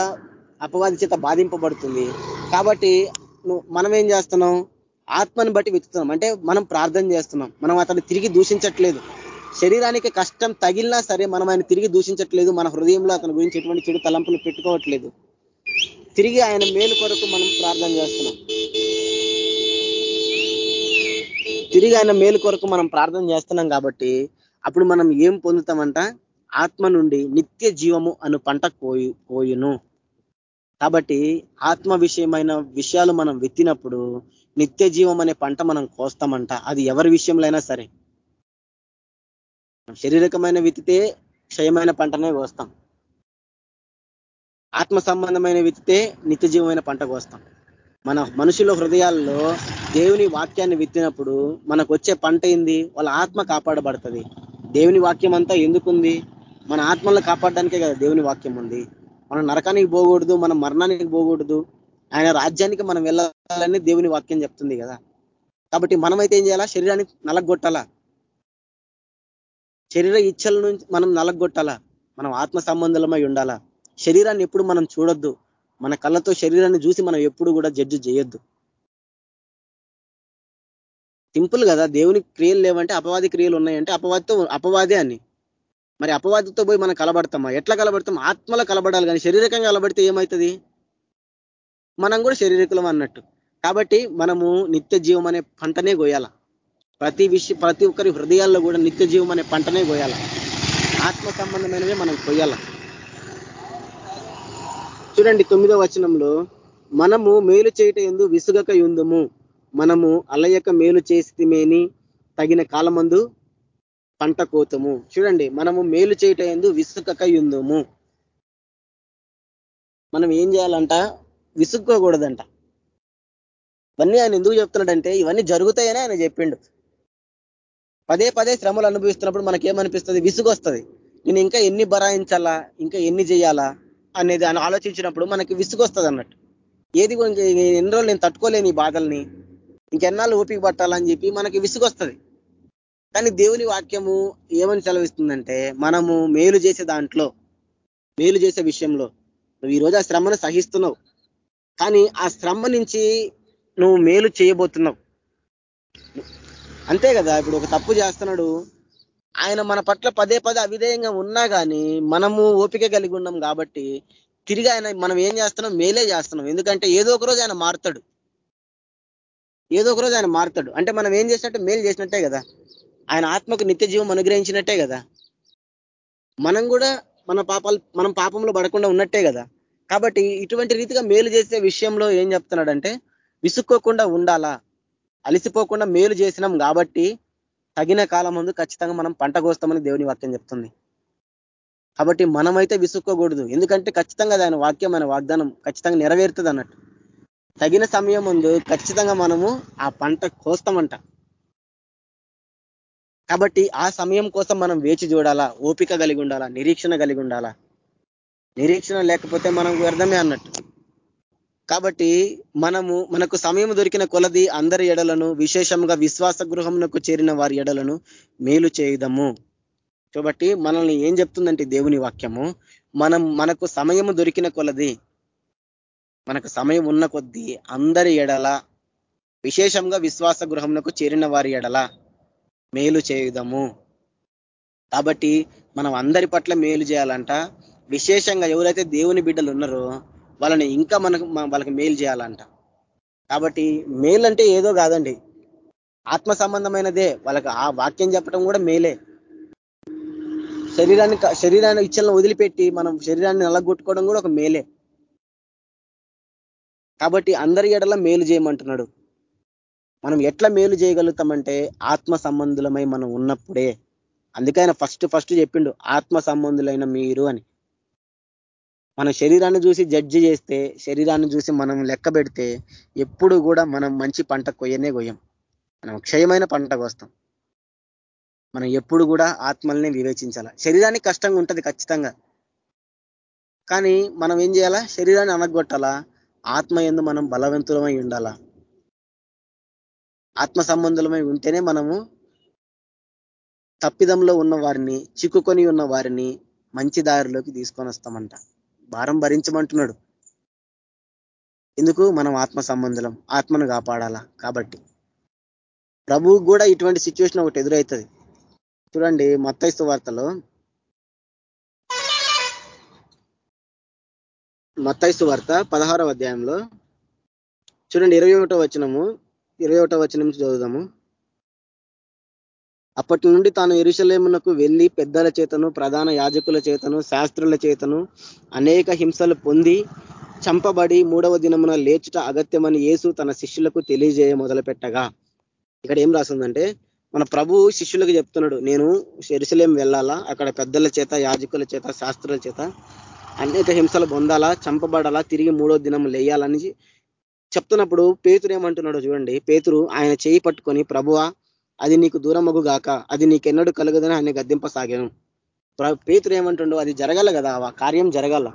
అపవాది చేత బాధింపబడుతుంది. కాబట్టి నువ్వు మనం ఏం చేస్తున్నాం? ఆత్మని బట్టి వెతుకుతున్నాం అంటే మనం ప్రార్థన చేస్తున్నాం. మనం అతన్ని తిరిగి దూషించట్లేదు. శరీరానికి కష్టం తగిలినా సరే మనం ఆయన తిరిగి దూషించట్లేదు. మన హృదయంలో అతని గురించి ఎటువంటి చెడు తలంపులు పెట్టుకోవట్లేదు. తిరిగి ఆయన మేలు కొరకు మనం ప్రార్థన చేస్తున్నాం. తిరిగి ఆయన మేలు కొరకు మనం ప్రార్థన చేస్తున్నాం కాబట్టి అప్పుడు మనం ఏం పొందుతామంట? ఆత్మ నుండి నిత్య జీవము అను పంట కోయు కోయును కాబట్టి ఆత్మ విషయమైన విషయాలు మనం విత్తినప్పుడు నిత్య జీవం అనే పంట మనం కోస్తామంట. అది ఎవరి విషయంలో అయినా సరే. శారీరకమైన విత్తితే క్షయమైన పంటనే కోస్తాం. ఆత్మ సంబంధమైన విత్తితే నిత్యజీవమైన పంట కోస్తాం. మన మనుషుల హృదయాల్లో దేవుని వాక్యాన్ని విత్తినప్పుడు మనకు వచ్చే పంట ఏంది? వాళ్ళ ఆత్మ కాపాడబడుతుంది. దేవుని వాక్యం అంతా ఎందుకుంది? మన ఆత్మలను కాపాడడానికే కదా దేవుని వాక్యం ఉంది. మనం నరకానికి పోకూడదు మనం మరణానికి పోకూడదు. ఆయన రాజ్యానికి మనం వెళ్ళాలని దేవుని వాక్యం చెప్తుంది కదా. కాబట్టి మనమైతే ఏం చేయాలా? శరీరానికి నలగొట్టాలా? శరీర ఇచ్చల నుంచి మనం నలగొట్టాలా? మనం ఆత్మ సంబంధమై ఉండాలా? శరీరాన్ని ఎప్పుడు మనం చూడొద్దు. మన కళ్ళతో శరీరాన్ని చూసి మనం ఎప్పుడు కూడా జడ్జి చేయొద్దు. సింపుల్ కదా దేవుని క్రియలు లేవంటే అపవాది క్రియలు ఉన్నాయంటే అపవాదితో అపవాదే అని. మరి అపవాదితో పోయి మనం కలబడతామా? ఎట్లా కలబడతాం? ఆత్మలో కలబడాలి కానీ శారీరకంగా కలబడితే ఏమవుతుంది మనం కూడా శారీరకులం అన్నట్టు. కాబట్టి మనము నిత్య జీవం అనే పంటనే గోయాల? ప్రతి విషయం ప్రతి ఒక్కరి హృదయాల్లో కూడా నిత్య జీవం అనే పంటనే గోయాల ఆత్మ సంబంధమైనవే మనం కొయ్యాల చూడండి తొమ్మిదో వచనంలో మనము మేలు చేయట ఎందు విసుగక ఉందము మనము అలయక మేలు చేస్తేమేని తగిన కాలమందు పంట కోతము చూడండి మనము మేలు చేయట ఎందు విసుగక యుందుము మనం ఏం చేయాలంట? విసుక్కోకూడదంట ఇవన్నీ ఆయన ఎందుకు చెప్తున్నాడంటే ఇవన్నీ జరుగుతాయని ఆయన చెప్పిండు. పదే పదే శ్రమలు అనుభవిస్తున్నప్పుడు మనకేమనిపిస్తుంది? విసుగు వస్తుంది నేను ఇంకా ఎన్ని బరాయించాలా? ఇంకా ఎన్ని చేయాలా? అనేది అని ఆలోచించినప్పుడు మనకి విసుగు వస్తుంది అన్నట్టు ఏది ఎన్ని రోజులు నేను తట్టుకోలేని ఈ బాధల్ని. ఇంకెన్నాళ్ళు ఓపిక పట్టాలని చెప్పి మనకి విసుగు వస్తుంది కానీ దేవుని వాక్యము ఏమని సెలవిస్తుందంటే మనము మేలు చేసే దాంట్లో మేలు చేసే విషయంలో నువ్వు ఈరోజు ఆ శ్రమను సహిస్తున్నావు. కానీ ఆ శ్రమ నుంచి నువ్వు మేలు చేయబోతున్నావు. అంతే కదా ఇప్పుడు ఒక తప్పు చేస్తున్నాడు. ఆయన మన పట్ల పదే పదే అవిధేయంగా ఉన్నా కానీ మనము ఓపిక కలిగి ఉన్నాం కాబట్టి తిరిగి ఆయన మనం ఏం చేస్తున్నాం? మేలే చేస్తున్నాం. ఎందుకంటే ఏదో ఒక రోజు ఆయన మారుతాడు. ఏదో ఒక రోజు ఆయన మారుతాడు. అంటే మనం ఏం చేసినట్టే మేలు చేసినట్టే కదా. ఆయన ఆత్మకు నిత్య జీవం అనుగ్రహించినట్టే కదా. మనం కూడా మన పాపాలు మనం పాపంలో పడకుండా ఉన్నట్టే కదా. కాబట్టి ఇటువంటి రీతిగా మేలు చేసే విషయంలో ఏం చెప్తున్నాడంటే విసుక్కోకుండా ఉండాలా? అలిసిపోకుండా మేలు చేసినాం కాబట్టి తగిన కాలం ముందు ఖచ్చితంగా మనం పంట కోస్తామని దేవుని వాక్యం చెప్తుంది. కాబట్టి మనమైతే విసుక్కోకూడదు. ఎందుకంటే ఖచ్చితంగా ఆయన వాక్యం ఆయన వాగ్దానం ఖచ్చితంగా నెరవేరుతుంది అన్నట్టు. తగిన సమయం ముందు ఖచ్చితంగా మనము ఆ పంట కోస్తామంట. కాబట్టి ఆ సమయం కోసం మనం వేచి చూడాలా ఓపిక కలిగి ఉండాలా నిరీక్షణ కలిగి ఉండాలా? నిరీక్షణ లేకపోతే మనం వ్యర్థమే అన్నట్టు. కాబట్టి మనము మనకు సమయం దొరికిన కొలది అందరి ఎడలను విశేషంగా విశ్వాస గృహమునకు చేరిన వారి ఎడలను మేలు చేయుదము. కాబట్టి మనల్ని ఏం చెప్తుందంటే దేవుని వాక్యము? మనం మనకు సమయము దొరికిన కొలది మనకు సమయం ఉన్న కొద్దీ అందరి ఎడల విశేషంగా విశ్వాస గృహమునకు చేరిన వారి ఎడల మేలు చేయుదము. కాబట్టి మనం అందరి పట్ల మేలు చేయాలంట. విశేషంగా ఎవరైతే దేవుని బిడ్డలు ఉన్నారో వాళ్ళని ఇంకా మనకు వాళ్ళకి మేలు చేయాలంట. కాబట్టి మేలు అంటే ఏదో కాదండి. ఆత్మ సంబంధమైనదే. వాళ్ళకి ఆ వాక్యం చెప్పడం కూడా మేలే శరీరాన్ని శరీరాన్ని ఇచ్చలను వదిలిపెట్టి మనం శరీరాన్ని నలగొట్టుకోవడం కూడా ఒక మేలే కాబట్టి అందరి ఎడల మేలు చేయమంటున్నాడు. మనం ఎట్లా మేలు చేయగలుగుతామంటే ఆత్మ సంబంధులమై మనం ఉన్నప్పుడే. అందుకైనా ఫస్ట్ ఫస్ట్ చెప్పిండు ఆత్మ సంబంధులైన మీరు అని. మన శరీరాన్ని చూసి జడ్జి చేస్తే శరీరాన్ని చూసి మనం లెక్క పెడితే ఎప్పుడు కూడా మనం మంచి పంట కొయ్యనే కొయ్యం. మనం క్షయమైన పంట కోస్తాం. మనం ఎప్పుడు కూడా ఆత్మల్ని వివేచించాల. శరీరానికి కష్టంగా ఉంటుంది ఖచ్చితంగా. కానీ మనం ఏం చేయాలా? శరీరాన్ని అనగొట్టాలా? ఆత్మ ఎందు మనం బలవంతులమై ఉండాలా? ఆత్మ సంబంధులమై ఉంటేనే మనము తప్పిదంలో ఉన్న వారిని చిక్కుకొని ఉన్న వారిని మంచి దారిలోకి తీసుకొని వస్తామంట. భారం భరించమంటున్నాడు. ఎందుకు? మనం ఆత్మ సంబంధులం. ఆత్మను కాపాడాలా? కాబట్టి. ప్రభు కూడా ఇటువంటి సిచ్యువేషన్ ఒకటి ఎదురవుతుంది చూడండి మత్తైస్తు వార్తలో. మత్తైస్తు వార్త పదహారవ అధ్యాయంలో. చూడండి ఇరవై ఒకటో వచనము ఇరవై ఒకటో వచనం నుంచి చదువుదాము. అప్పటి నుండి తాను ఎరుసలేమునకు వెళ్ళి పెద్దల చేతను ప్రధాన యాజకుల చేతను శాస్త్రుల చేతను అనేక హింసలు పొంది చంపబడి మూడవ దినమున లేచుట అగత్యమని యేసు తన శిష్యులకు తెలియజేయ మొదలుపెట్టగా. ఇక్కడ ఏం రాసిందంటే మన ప్రభు శిష్యులకు చెప్తున్నాడు నేను ఎరుసలేం వెళ్ళాలా? అక్కడ పెద్దల చేత యాజకుల చేత శాస్త్రుల చేత అనేక హింసలు పొందాలా? చంపబడాలా? తిరిగి మూడో దినం లేయాలని చెప్తున్నప్పుడు పేతురు ఏమంటున్నాడు చూడండి. పేతురు ఆయన చేయి పట్టుకొని ప్రభువా అది నీకు దూరమగు గాక అది నీకెన్నడూ కలుగుదని ఆయన గద్దింపసాగాను. పేతురు ఏమంటుండో అది జరగాల కదా ఆ కార్యం జరగాల.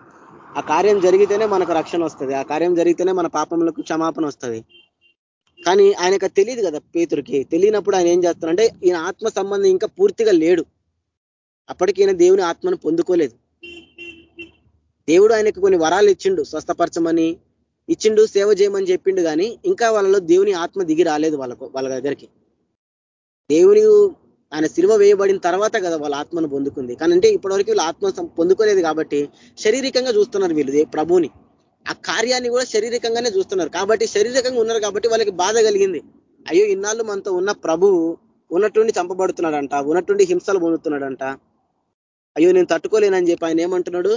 ఆ కార్యం జరిగితేనే మనకు రక్షణ వస్తుంది ఆ కార్యం జరిగితేనే మన పాపములకు క్షమాపణ వస్తుంది. కానీ ఆయనకు తెలియదు కదా పేతురికి తెలియనప్పుడు ఆయన ఏం చేస్తాడంటే ఈయన ఆత్మ సంబంధం ఇంకా పూర్తిగా లేడు. అప్పటికి ఈయన దేవుని ఆత్మను పొందుకోలేదు. దేవుడు ఆయనకు కొన్ని వరాలు ఇచ్చిండు స్వస్థపరచమని ఇచ్చిండు సేవ చేయమని చెప్పిండు కానీ ఇంకా వాళ్ళలో దేవుని ఆత్మ దిగి రాలేదు వాళ్ళకు వాళ్ళ దగ్గరికి. దేవుని ఆయన సిలువ వేయబడిన తర్వాత కదా వాళ్ళ ఆత్మను పొందుకుంది. కానీ అంటే ఇప్పటివరకు వీళ్ళు ఆత్మ పొందుకోలేదు కాబట్టి శారీరకంగా చూస్తున్నారు వీళ్ళు ప్రభుని ఆ కార్యాన్ని కూడా శారీరకంగానే చూస్తున్నారు. కాబట్టి శారీరకంగా ఉన్నారు కాబట్టి వాళ్ళకి బాధ కలిగింది. అయ్యో ఇన్నాళ్ళు మనతో ఉన్న ప్రభువు ఉన్నట్టుండి చంపబడుతున్నాడంట ఉన్నట్టుండి హింసలు పొందుతున్నాడంట. అయ్యో నేను తట్టుకోలేనని చెప్పి ఆయన ఏమంటున్నాడు?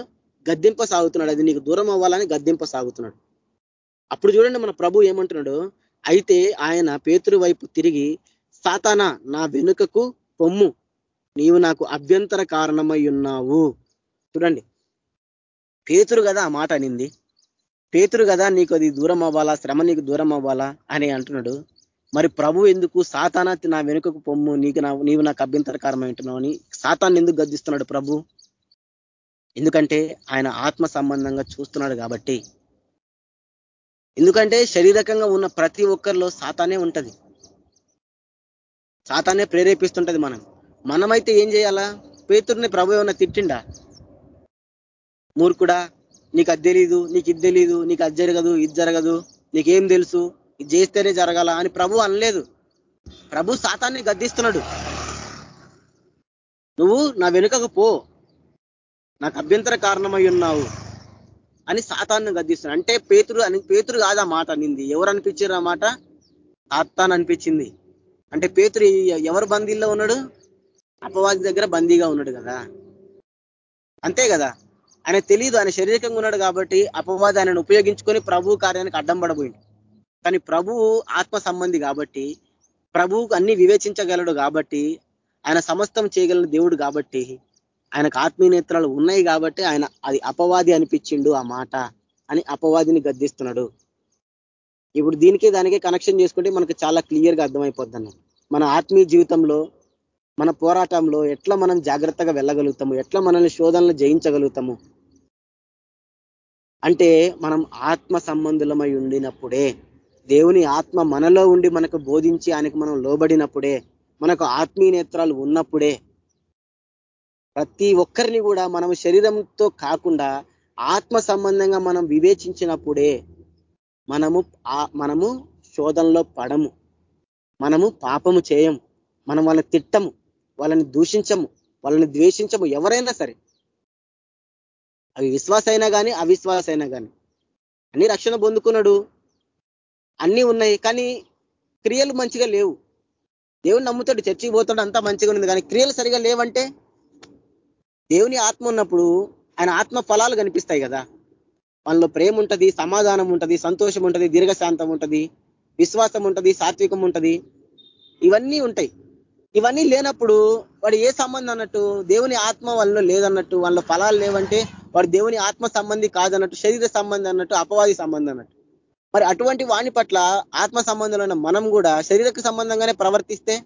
గద్దింప సాగుతున్నాడు. అది నీకు దూరం అవ్వాలని గద్దింప సాగుతున్నాడు. అప్పుడు చూడండి మన ప్రభు ఏమంటున్నాడు? అయితే ఆయన పేతురు వైపు తిరిగి సాతాన నా వెనుకకు పొమ్ము. నీవు నాకు అభ్యంతర కారణమై ఉన్నావు. చూడండి. పేతురు కదా ఆ మాట అనింది. పేతురు కదా నీకు అది దూరం అవ్వాలా? శ్రమ నీకు దూరం అవ్వాలా? అని అంటున్నాడు. మరి ప్రభు ఎందుకు సాతాన నా వెనుకకు పొమ్ము? నీకు నా నీవు నాకు అభ్యంతరకారమై ఉంటున్నావు అని సాతాన్ని ఎందుకు గద్దిస్తున్నాడు ప్రభు? ఎందుకంటే ఆయన ఆత్మ సంబంధంగా చూస్తున్నాడు కాబట్టి. ఎందుకంటే శరీరకంగా ఉన్న ప్రతి ఒక్కరిలో సాతానే ఉంటది. సాతానే ప్రేరేపిస్తుంటది మనం. మనమైతే ఏం చేయాలా? పేతుర్ని ప్రభు ఏమన్నా తిట్టిండా? మూర్ఖుడా నీకు అది తెలీదు నీకు ఇది తెలీదు నీకు అది జరగదు ఇది జరగదు నీకేం తెలుసు ఇది చేస్తేనే జరగాల అని ప్రభు అనలేదు. ప్రభు సాతాన్ని గద్దిస్తున్నాడు. నువ్వు నా వెనుకకు పో. నాకు అభ్యంతర కారణమై ఉన్నావు అని సాతాన్ని గద్దిస్తున్నాడు. అంటే పేతురు అని పేతురు కాదా మాట నింది ఎవరు అనిపించారు ఆ మాట? సాతాన్ అనిపించింది. అంటే పేతురు ఎవరు బందీల్లో ఉన్నాడు? అపవాది దగ్గర బందీగా ఉన్నాడు కదా. అంతే కదా. ఆయన తెలియదు ఆయన శారీరకంగా ఉన్నాడు కాబట్టి అపవాది ఆయనను ఉపయోగించుకొని ప్రభు కార్యానికి అడ్డం పడబోయింది కానీ ప్రభువు ఆత్మ సంబంధి కాబట్టి ప్రభువుకు అన్ని వివేచించగలడు కాబట్టి ఆయన సమస్తం చేయగలిగిన దేవుడు కాబట్టి ఆయనకు ఆత్మీయ నేత్రాలు ఉన్నాయి కాబట్టి ఆయన అది అపవాది అనిపించిండు ఆ మాట అని అపవాదిని గద్దిస్తున్నాడు. ఇప్పుడు దీనికి దానికి కనెక్షన్ చేసుకుంటే మనకు చాలా క్లియర్గా అర్థమైపోద్ది మన ఆత్మీయ జీవితంలో మన పోరాటంలో ఎట్లా మనం జాగ్రత్తగా వెళ్ళగలుగుతాము ఎట్లా మనల్ని శోధనలు జయించగలుగుతాము? అంటే మనం ఆత్మ సంబంధులమై ఉండినప్పుడే దేవుని ఆత్మ మనలో ఉండి మనకు బోధించి ఆయనకు మనం లోబడినప్పుడే మనకు ఆత్మీయ నేత్రాలు ఉన్నప్పుడే ప్రతి ఒక్కరిని కూడా మనం శరీరంతో కాకుండా ఆత్మ సంబంధంగా మనం వివేచించినప్పుడే మనము మనము శోధనలో పడము. మనము పాపము చేయము. మనం వాళ్ళని తిట్టము. వాళ్ళని దూషించము. వాళ్ళని ద్వేషించము. ఎవరైనా సరే. అవి విశ్వాస అయినా కానీ అవిశ్వాస అయినా కానీ అన్ని రక్షణ పొందుకున్నాడు. అన్నీ ఉన్నాయి. కానీ క్రియలు మంచిగా లేవు. దేవుని నమ్ముతాడు. చర్చికి పోతాడు. అంతా మంచిగా ఉంది కానీ క్రియలు సరిగా లేవంటే దేవుని ఆత్మ ఉన్నప్పుడు ఆయన ఆత్మ ఫలాలు కనిపిస్తాయి కదా. వాళ్ళలో ప్రేమ ఉంటుంది సమాధానం ఉంటుంది సంతోషం ఉంటుంది దీర్ఘశాంతం ఉంటుంది విశ్వాసం ఉంటుంది సాత్వికం ఉంటుంది. ఇవన్నీ ఉంటాయి. ఇవన్నీ లేనప్పుడు వాడు ఏ సంబంధం అన్నట్టు దేవుని ఆత్మ వాళ్ళలో లేదన్నట్టు వాళ్ళ ఫలాలు లేవంటే వాడు దేవుని ఆత్మ సంబంధి కాదన్నట్టు శరీర సంబంధం అన్నట్టు అపవాది సంబంధం అన్నట్టు. మరి అటువంటి వాణి పట్ల ఆత్మ సంబంధమైన మనం కూడా శరీరకు సంబంధంగానే ప్రవర్తిస్తే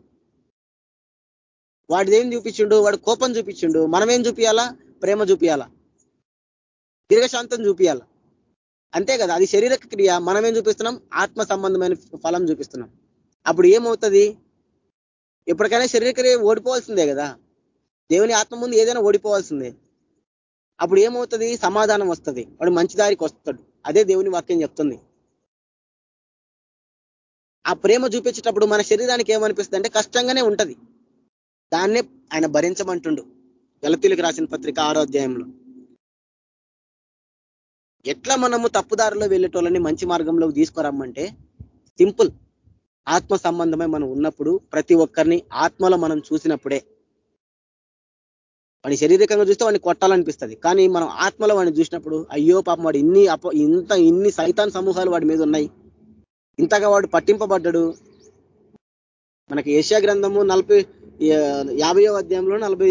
వాడిదేం చూపించిండు? వాడు కోపం చూపించిండు. మనమేం చూపించాలా చూపియాలా? ప్రేమ చూపియాలా? దీర్ఘశాంతం చూపియాలా? అంతే కదా అది శరీర క్రియ. మనం ఏం చూపిస్తున్నాం? ఆత్మ సంబంధమైన ఫలం చూపిస్తున్నాం. అప్పుడు ఏమవుతుంది? ఎప్పటికైనా శరీర క్రియ ఓడిపోవాల్సిందే కదా. దేవుని ఆత్మ ముందు ఏదైనా ఓడిపోవాల్సిందే. అప్పుడు ఏమవుతుంది? సమాధానం వస్తుంది. వాడు మంచి దారికి వస్తాడు. అదే దేవుని వాక్యం చెప్తుంది. ఆ ప్రేమ చూపించేటప్పుడు మన శరీరానికి ఏమనిపిస్తుంది అంటే కష్టంగానే ఉంటది. దాన్నే ఆయన భరించమంటుండు. గలతీలకు రాసిన పత్రిక ఆరో అధ్యాయంలో. ఎట్లా మనము తప్పుదారిలో వెళ్ళేటోళ్ళని మంచి మార్గంలోకి తీసుకురమ్మంటే సింపుల్. ఆత్మ సంబంధమై మనం ఉన్నప్పుడు ప్రతి ఒక్కరిని ఆత్మలో మనం చూసినప్పుడే వాడి శారీరకంగా చూస్తే వాడిని కొట్టాలనిపిస్తుంది. కానీ మనం ఆత్మలో వాడిని చూసినప్పుడు అయ్యో పాపం వాడు ఇన్ని అప ఇంత ఇన్ని సైతాన్ సమూహాలు వాడి మీద ఉన్నాయి. ఇంతగా వాడు పట్టింపబడ్డాడు. మనకి ఏషియా గ్రంథము నలభై యాభయో అధ్యాయంలో నలభై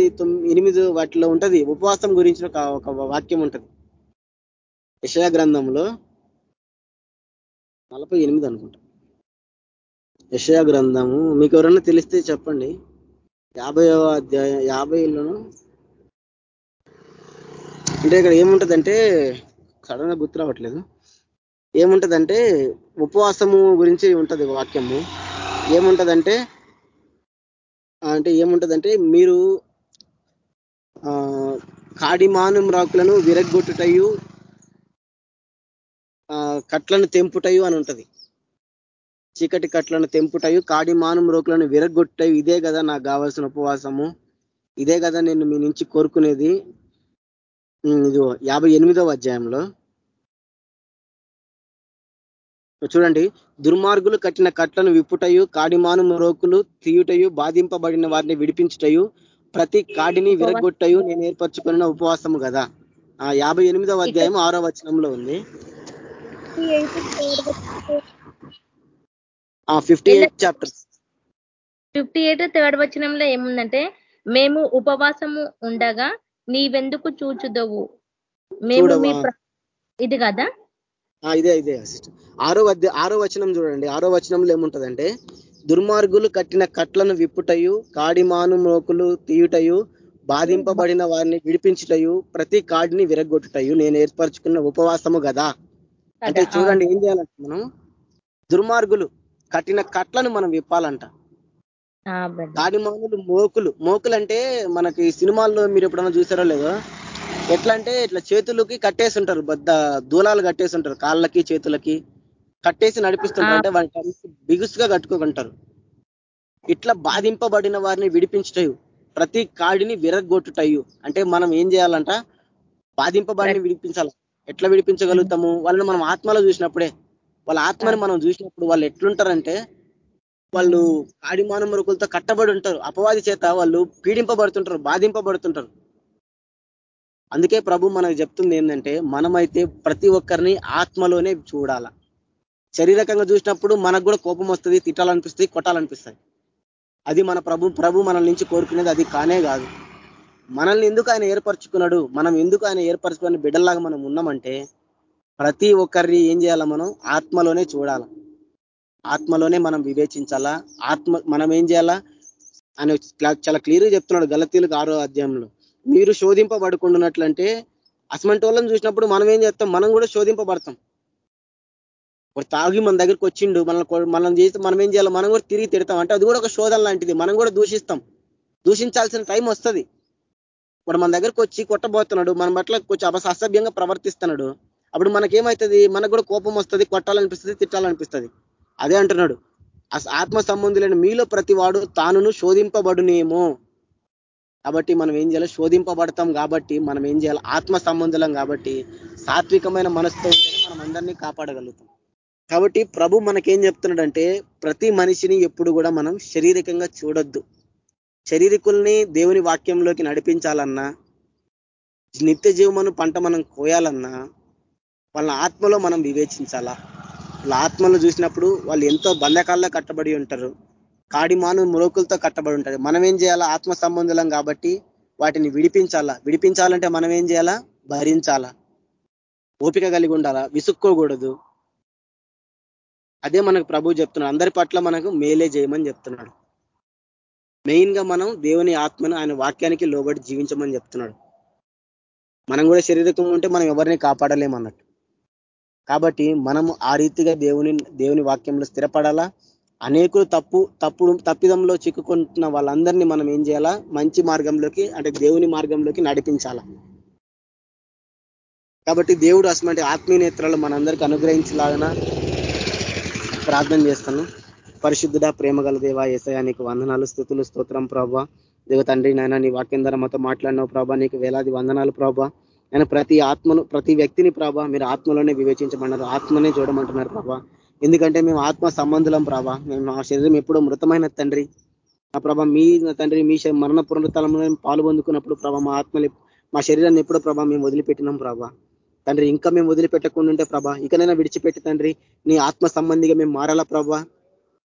ఎనిమిది వాటిలో ఉంటుంది. ఉపవాసం గురించిన ఒక వాక్యం ఉంటుంది. యశయా గ్రంథంలో నలభై ఎనిమిది అనుకుంటా. యశయా గ్రంథము మీకు ఎవరన్నా తెలిస్తే చెప్పండి. యాభైవ అధ్యాయం యాభైలోను అంటే ఇక్కడ ఏముంటుందంటే సడన్ గుర్తు రావట్లేదు. ఏముంటుందంటే ఉపవాసము గురించి ఉంటుంది వాక్యము. ఏముంటుందంటే అంటే ఏముంటుందంటే మీరు కాడిమానం రాకులను విరగ్గొట్టుటయు కట్లను తెంపుటయు అని ఉంటుంది. చీకటి కట్లను తెంపుటయు కాడి మానం రోకులను విరగొట్టయు ఇదే కదా నాకు కావాల్సిన ఉపవాసము. ఇదే కదా నేను మీ నుంచి కోరుకునేది. ఇది యాభై ఎనిమిదవ అధ్యాయంలో. చూడండి దుర్మార్గులు కట్టిన కట్లను విప్పుటయు కాడిమాను రోకులు తీయుటయు బాధింపబడిన వారిని విడిపించుటయు ప్రతి కాడిని విరగొట్టయు నేను ఏర్పరచుకున్న ఉపవాసము కదా. ఆ యాభై ఎనిమిదవ అధ్యాయం ఆరో వచనంలో ఉంది. Fifty eight chapter fifty eight third వచనంలో ఏముందంటే మేము ఉపవాసము ఉండగా నీవెందుకు చూచుదవు? మేము మీ ఇది కదా? ఇదే ఇదే ఆరో ఆరో వచనం చూడండి. ఆరో వచనంలో ఏముంటదంటే దుర్మార్గులు కట్టిన కట్లను విప్పుటయు కాడిమాను మోకులు తీయుటయు బాధింపబడిన వారిని విడిపించుటయు ప్రతి కాడిని విరగొట్టుటయు నేను ఏర్పరచుకున్న ఉపవాసము కదా అంటే చూడండి ఏం చేయాలంటే మనం దుర్మార్గులు కట్టిన కట్లను మనం విప్పాలంట. కాడిమానులు మోకులు మోకులు. అంటే మనకి సినిమాల్లో మీరు ఎప్పుడన్నా చూసారో లేదో ఎట్లా అంటే ఇట్లా చేతులకి కట్టేసి ఉంటారు పెద్ద దూలాలు కట్టేసి ఉంటారు కాళ్ళకి చేతులకి. కట్టేసి నడిపిస్తుంటారు. అంటే వాళ్ళకి బిగుసుగా కట్టుకుంటారు ఇట్లా బాధింపబడిన వారిని విడిపించుటయు ప్రతి కాడిని విరగొట్టుటయు అంటే మనం ఏం చేయాలంట? బాధింపబడిని విడిపించాలి ఎట్లా విడిపించగలుగుతాము? వాళ్ళని మనం ఆత్మలో చూసినప్పుడే. వాళ్ళ ఆత్మని మనం చూసినప్పుడు వాళ్ళు ఎట్లుంటారంటే వాళ్ళు కాడిమాన మరుకులతో కట్టబడి ఉంటారు. అపవాది చేత వాళ్ళు పీడింపబడుతుంటారు బాధింపబడుతుంటారు. అందుకే ప్రభు మనకు చెప్తుంది ఏంటంటే మనమైతే ప్రతి ఒక్కరిని ఆత్మలోనే చూడాల. శరీరకంగా చూసినప్పుడు మనకు కూడా కోపం వస్తుంది తిట్టాలనిపిస్తుంది కొట్టాలనిపిస్తుంది. అది మన ప్రభు ప్రభు మనల్ నుంచి కోరుకునేది అది కానే కాదు. మనల్ని ఎందుకు ఆయన ఏర్పరచుకున్నాడు? మనం ఎందుకు ఆయన ఏర్పరచుకుని బిడ్డల్లాగా మనం ఉన్నామంటే ప్రతి ఒక్కరిని ఏం చేయాలా మనం? ఆత్మలోనే చూడాల. ఆత్మలోనే మనం వివేచించాలా. ఆత్మ మనం ఏం చేయాలా? అని చాలా క్లియర్గా చెప్తున్నాడు గలతీలకు ఆరో అధ్యాయంలో. మీరు శోధింపబడుకుంటున్నట్లంటే అసమంటి వాళ్ళని చూసినప్పుడు మనం ఏం చేస్తాం? మనం కూడా శోధింపబడతాం. ఒక తాగి మన దగ్గరికి వచ్చిండు మన మనం చేస్తే మనం ఏం చేయాలి? మనం కూడా తిరిగి తిడతాం. అంటే అది కూడా ఒక శోధన లాంటిది. మనం కూడా దూషిస్తాం. దూషించాల్సిన టైం వస్తుంది. వాడు మన దగ్గరకు వచ్చి కొట్టబోతున్నాడు మన పట్ల కొంచెం అసభ్యంగా ప్రవర్తిస్తున్నాడు. అప్పుడు మనకేమవుతుంది మనకు కూడా కోపం వస్తుంది కొట్టాలనిపిస్తుంది తిట్టాలనిపిస్తుంది. అదే అంటున్నాడు. ఆత్మ సంబంధులైన మీలో ప్రతి వాడు తానును శోధింపబడునేమో. కాబట్టి మనం ఏం చేయాలి? శోధింపబడతాం కాబట్టి మనం ఏం చేయాలి? ఆత్మ సంబంధులం కాబట్టి సాత్వికమైన మనసుతో ఉంటేనే మనం అందరినీ కాపాడగలుగుతాం. కాబట్టి ప్రభు మనకేం చెప్తున్నాడంటే ప్రతి మనిషిని ఎప్పుడు కూడా మనం శారీరకంగా చూడొద్దు. శరీరకుల్ని దేవుని వాక్యంలోకి నడిపించాలన్నా నిత్య జీవమను పంట మనం కోయాలన్నా వాళ్ళ ఆత్మలో మనం వివేచించాలా? వాళ్ళ ఆత్మలు చూసినప్పుడు వాళ్ళు ఎంతో బంధకాల్లో కట్టబడి ఉంటారు. కాడి మాను మురోకులతో కట్టబడి ఉంటారు. మనం ఏం చేయాలా? ఆత్మ సంబంధులం కాబట్టి వాటిని విడిపించాలా? విడిపించాలంటే మనం ఏం చేయాలా? భరించాలా? ఓపిక కలిగి ఉండాలా? విసుక్కోకూడదు. అదే మనకు ప్రభు చెప్తున్నాడు. అందరి పట్ల మనకు మేలే చేయమని చెప్తున్నాడు. మెయిన్గా మనం దేవుని ఆత్మను ఆయన వాక్యానికి లోబడి జీవించమని చెప్తున్నాడు. మనం కూడా శరీరకం ఉంటే మనం ఎవరిని కాపాడలేమన్నట్టు కాబట్టి మనం ఆ రీతిగా దేవుని దేవుని వాక్యంలో స్థిరపడాలా? అనేకులు తప్పు తప్పుడు తప్పిదంలో చిక్కుకుంటున్న వాళ్ళందరినీ మనం ఏం చేయాలా? మంచి మార్గంలోకి అంటే దేవుని మార్గంలోకి నడిపించాలా? కాబట్టి దేవుడు అసలు ఆత్మీయ నేత్రాలు మనందరికీ అనుగ్రహించలాగన ప్రార్థన చేస్తాను పరిశుద్ధుడ ప్రేమ గల దేవ ఏసయానికి వందనాలు స్థుతులు స్తోత్రం ప్రభా. దేవ తండ్రి నాయన నీ వాక్యం ద్వారా మాతో మాట్లాడినావు ప్రభా. నీకు వేలాది వందనాలు ప్రభా. ఆయన ప్రతి ఆత్మను ప్రతి వ్యక్తిని ప్రభా మీరు ఆత్మలోనే వివేచించమన్నారు. ఆత్మనే చూడమంటున్నారు ప్రభా. ఎందుకంటే మేము ఆత్మ సంబంధులం ప్రభా. మేము మా శరీరం ఎప్పుడో మృతమైన తండ్రి. ఆ ప్రభా మీ తండ్రి మీ మరణ పునరుతలంలో పాల్పొందుకున్నప్పుడు ప్రభా మా ఆత్మని మా శరీరాన్ని ఎప్పుడో ప్రభా మేము వదిలిపెట్టినాం ప్రభా. తండ్రి ఇంకా మేము వదిలిపెట్టకుండా ఉంటే ప్రభా ఇకనైనా విడిచిపెట్టి తండ్రి నీ ఆత్మ సంబంధిగా మేము మారాలా ప్రభా.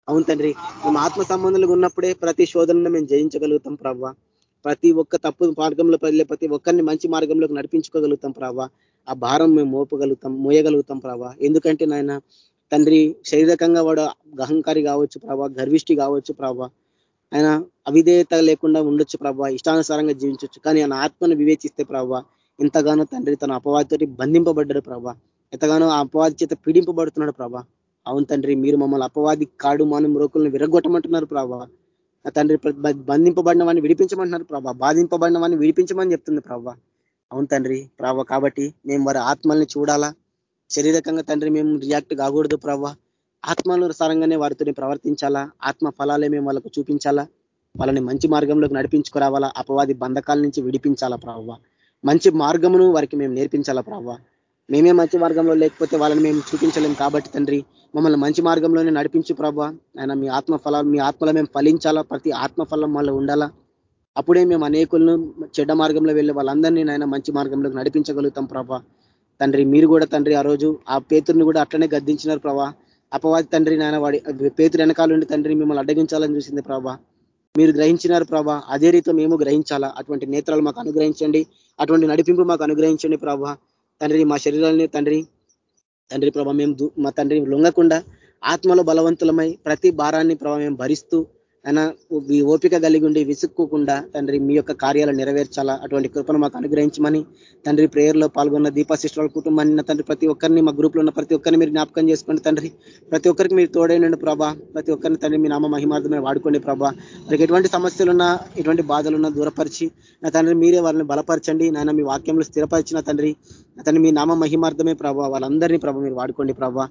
అవును తండ్రి మేము ఆత్మ సంబంధాలుగా ఉన్నప్పుడే ప్రతి శోధనను మేము జయించగలుగుతాం ప్రవ్వ. ప్రతి ఒక్క తప్పు మార్గంలో వెళ్ళే ప్రతి ఒక్కరిని మంచి మార్గంలోకి నడిపించుకోగలుగుతాం ప్రవ్వ. ఆ భారం మేము మోపగలుగుతాం మోయగలుగుతాం ప్రభావ ఎందుకంటే నాయన తండ్రి శారీరకంగా వాడు అహంకారి కావచ్చు ప్రభా గర్విష్టి కావచ్చు ప్రభా ఆయన అవిధేయత లేకుండా ఉండొచ్చు ప్రభా ఇష్టానుసారంగా జీవించవచ్చు కానీ ఆయన ఆత్మను వివేచిస్తే ప్రభా ఎంతగానో తండ్రి తన అపవాదితోటి బంధింపబడ్డాడు ప్రభా ఎంతగానో ఆ అపవాది చేత పీడింపబడుతున్నాడు ప్రభా అవును తండ్రి మీరు మమ్మల్ని అపవాది కాడు మాను మ్రోకులను విరగొట్టమంటున్నారు ప్రభా. తండ్రి బంధింపబడిన వాడిని విడిపించమంటున్నారు ప్రభా. బాధింపబడిన వాడిని విడిపించమని చెప్తుంది ప్రభా. అవును తండ్రి ప్రభా కాబట్టి మేము వారి ఆత్మల్ని చూడాలా? శారీరకంగా తండ్రి మేము రియాక్ట్ కాకూడదు ప్రభా. ఆత్మానుసారంగానే వారితో ప్రవర్తించాలా? ఆత్మ ఫలాలే మేము వాళ్ళకు చూపించాలా? వాళ్ళని మంచి మార్గంలోకి నడిపించుకురావాలా? అపవాది బంధకాల నుంచి విడిపించాలా ప్రభావ మంచి మార్గమును వారికి మేము నేర్పించాలా ప్రభావ మేమే మంచి మార్గంలో లేకపోతే వాళ్ళని మేము చూపించలేం కాబట్టి తండ్రి మమ్మల్ని మంచి మార్గంలోనే నడిపించు ప్రభా. ఆయన మీ ఆత్మ ఫలాలు మీ ఆత్మలో మేము ఫలించాలా? ప్రతి ఆత్మ ఫలం వాళ్ళు ఉండాలా? అప్పుడే మేము అనేకులను చెడ్డ మార్గంలో వెళ్ళే వాళ్ళందరినీ నాయన మంచి మార్గంలోకి నడిపించగలుగుతాం ప్రభా. తండ్రి మీరు కూడా తండ్రి ఆ రోజు ఆ పేతుర్ని కూడా అట్లనే గద్దించినారు ప్రభా. అపవాది తండ్రి నాయన వాడి పేతురు వెనకాల తండ్రి మిమ్మల్ని అడ్డగించాలని చూసింది ప్రభా. మీరు గ్రహించినారు ప్రభా అదే రీతిలో మేము గ్రహించాలా? అటువంటి నేత్రాలు మాకు అనుగ్రహించండి. అటువంటి నడిపింపు మాకు అనుగ్రహించండి ప్రభా. తండ్రి మా శరీరాన్ని తండ్రి. తండ్రి ప్రభా మేము మా తండ్రి లొంగకుండా ఆత్మలో బలవంతులమై ప్రతి భారాన్ని ప్రభావ మేము భరిస్తూ అయినా ఓపిక కలిగి ఉండి విసుక్కోకుండా తండ్రి మీ యొక్క కార్యాలు నెరవేర్చాలా? అటువంటి కృపను మాకు అనుగ్రహించమని తండ్రి ప్రేయర్లో పాల్గొన్న దీపా సిస్టర్ కుటుంబాన్ని తండ్రి ప్రతి ఒక్కరిని మా గ్రూప్లో ఉన్న ప్రతి ఒక్కరిని మీరు జ్ఞాపకం చేసుకోండి తండ్రి. ప్రతి ఒక్కరికి మీరు తోడైనండి ప్రభా. ప్రతి ఒక్కరిని తండ్రి మీ నామ మహిమార్థమే వాడుకోండి ప్రభా. వారికి ఎటువంటి సమస్యలున్నా ఎటువంటి బాధలున్నా దూరపరిచి నా తండ్రి మీరే వారిని బలపరచండి. నాయన మీ వాక్యంలో స్థిరపరిచిన తండ్రి అతని మీ నామ మహిమార్థమే ప్రభా. వాళ్ళందరినీ ప్రభా మీరు వాడుకోండి ప్రభా.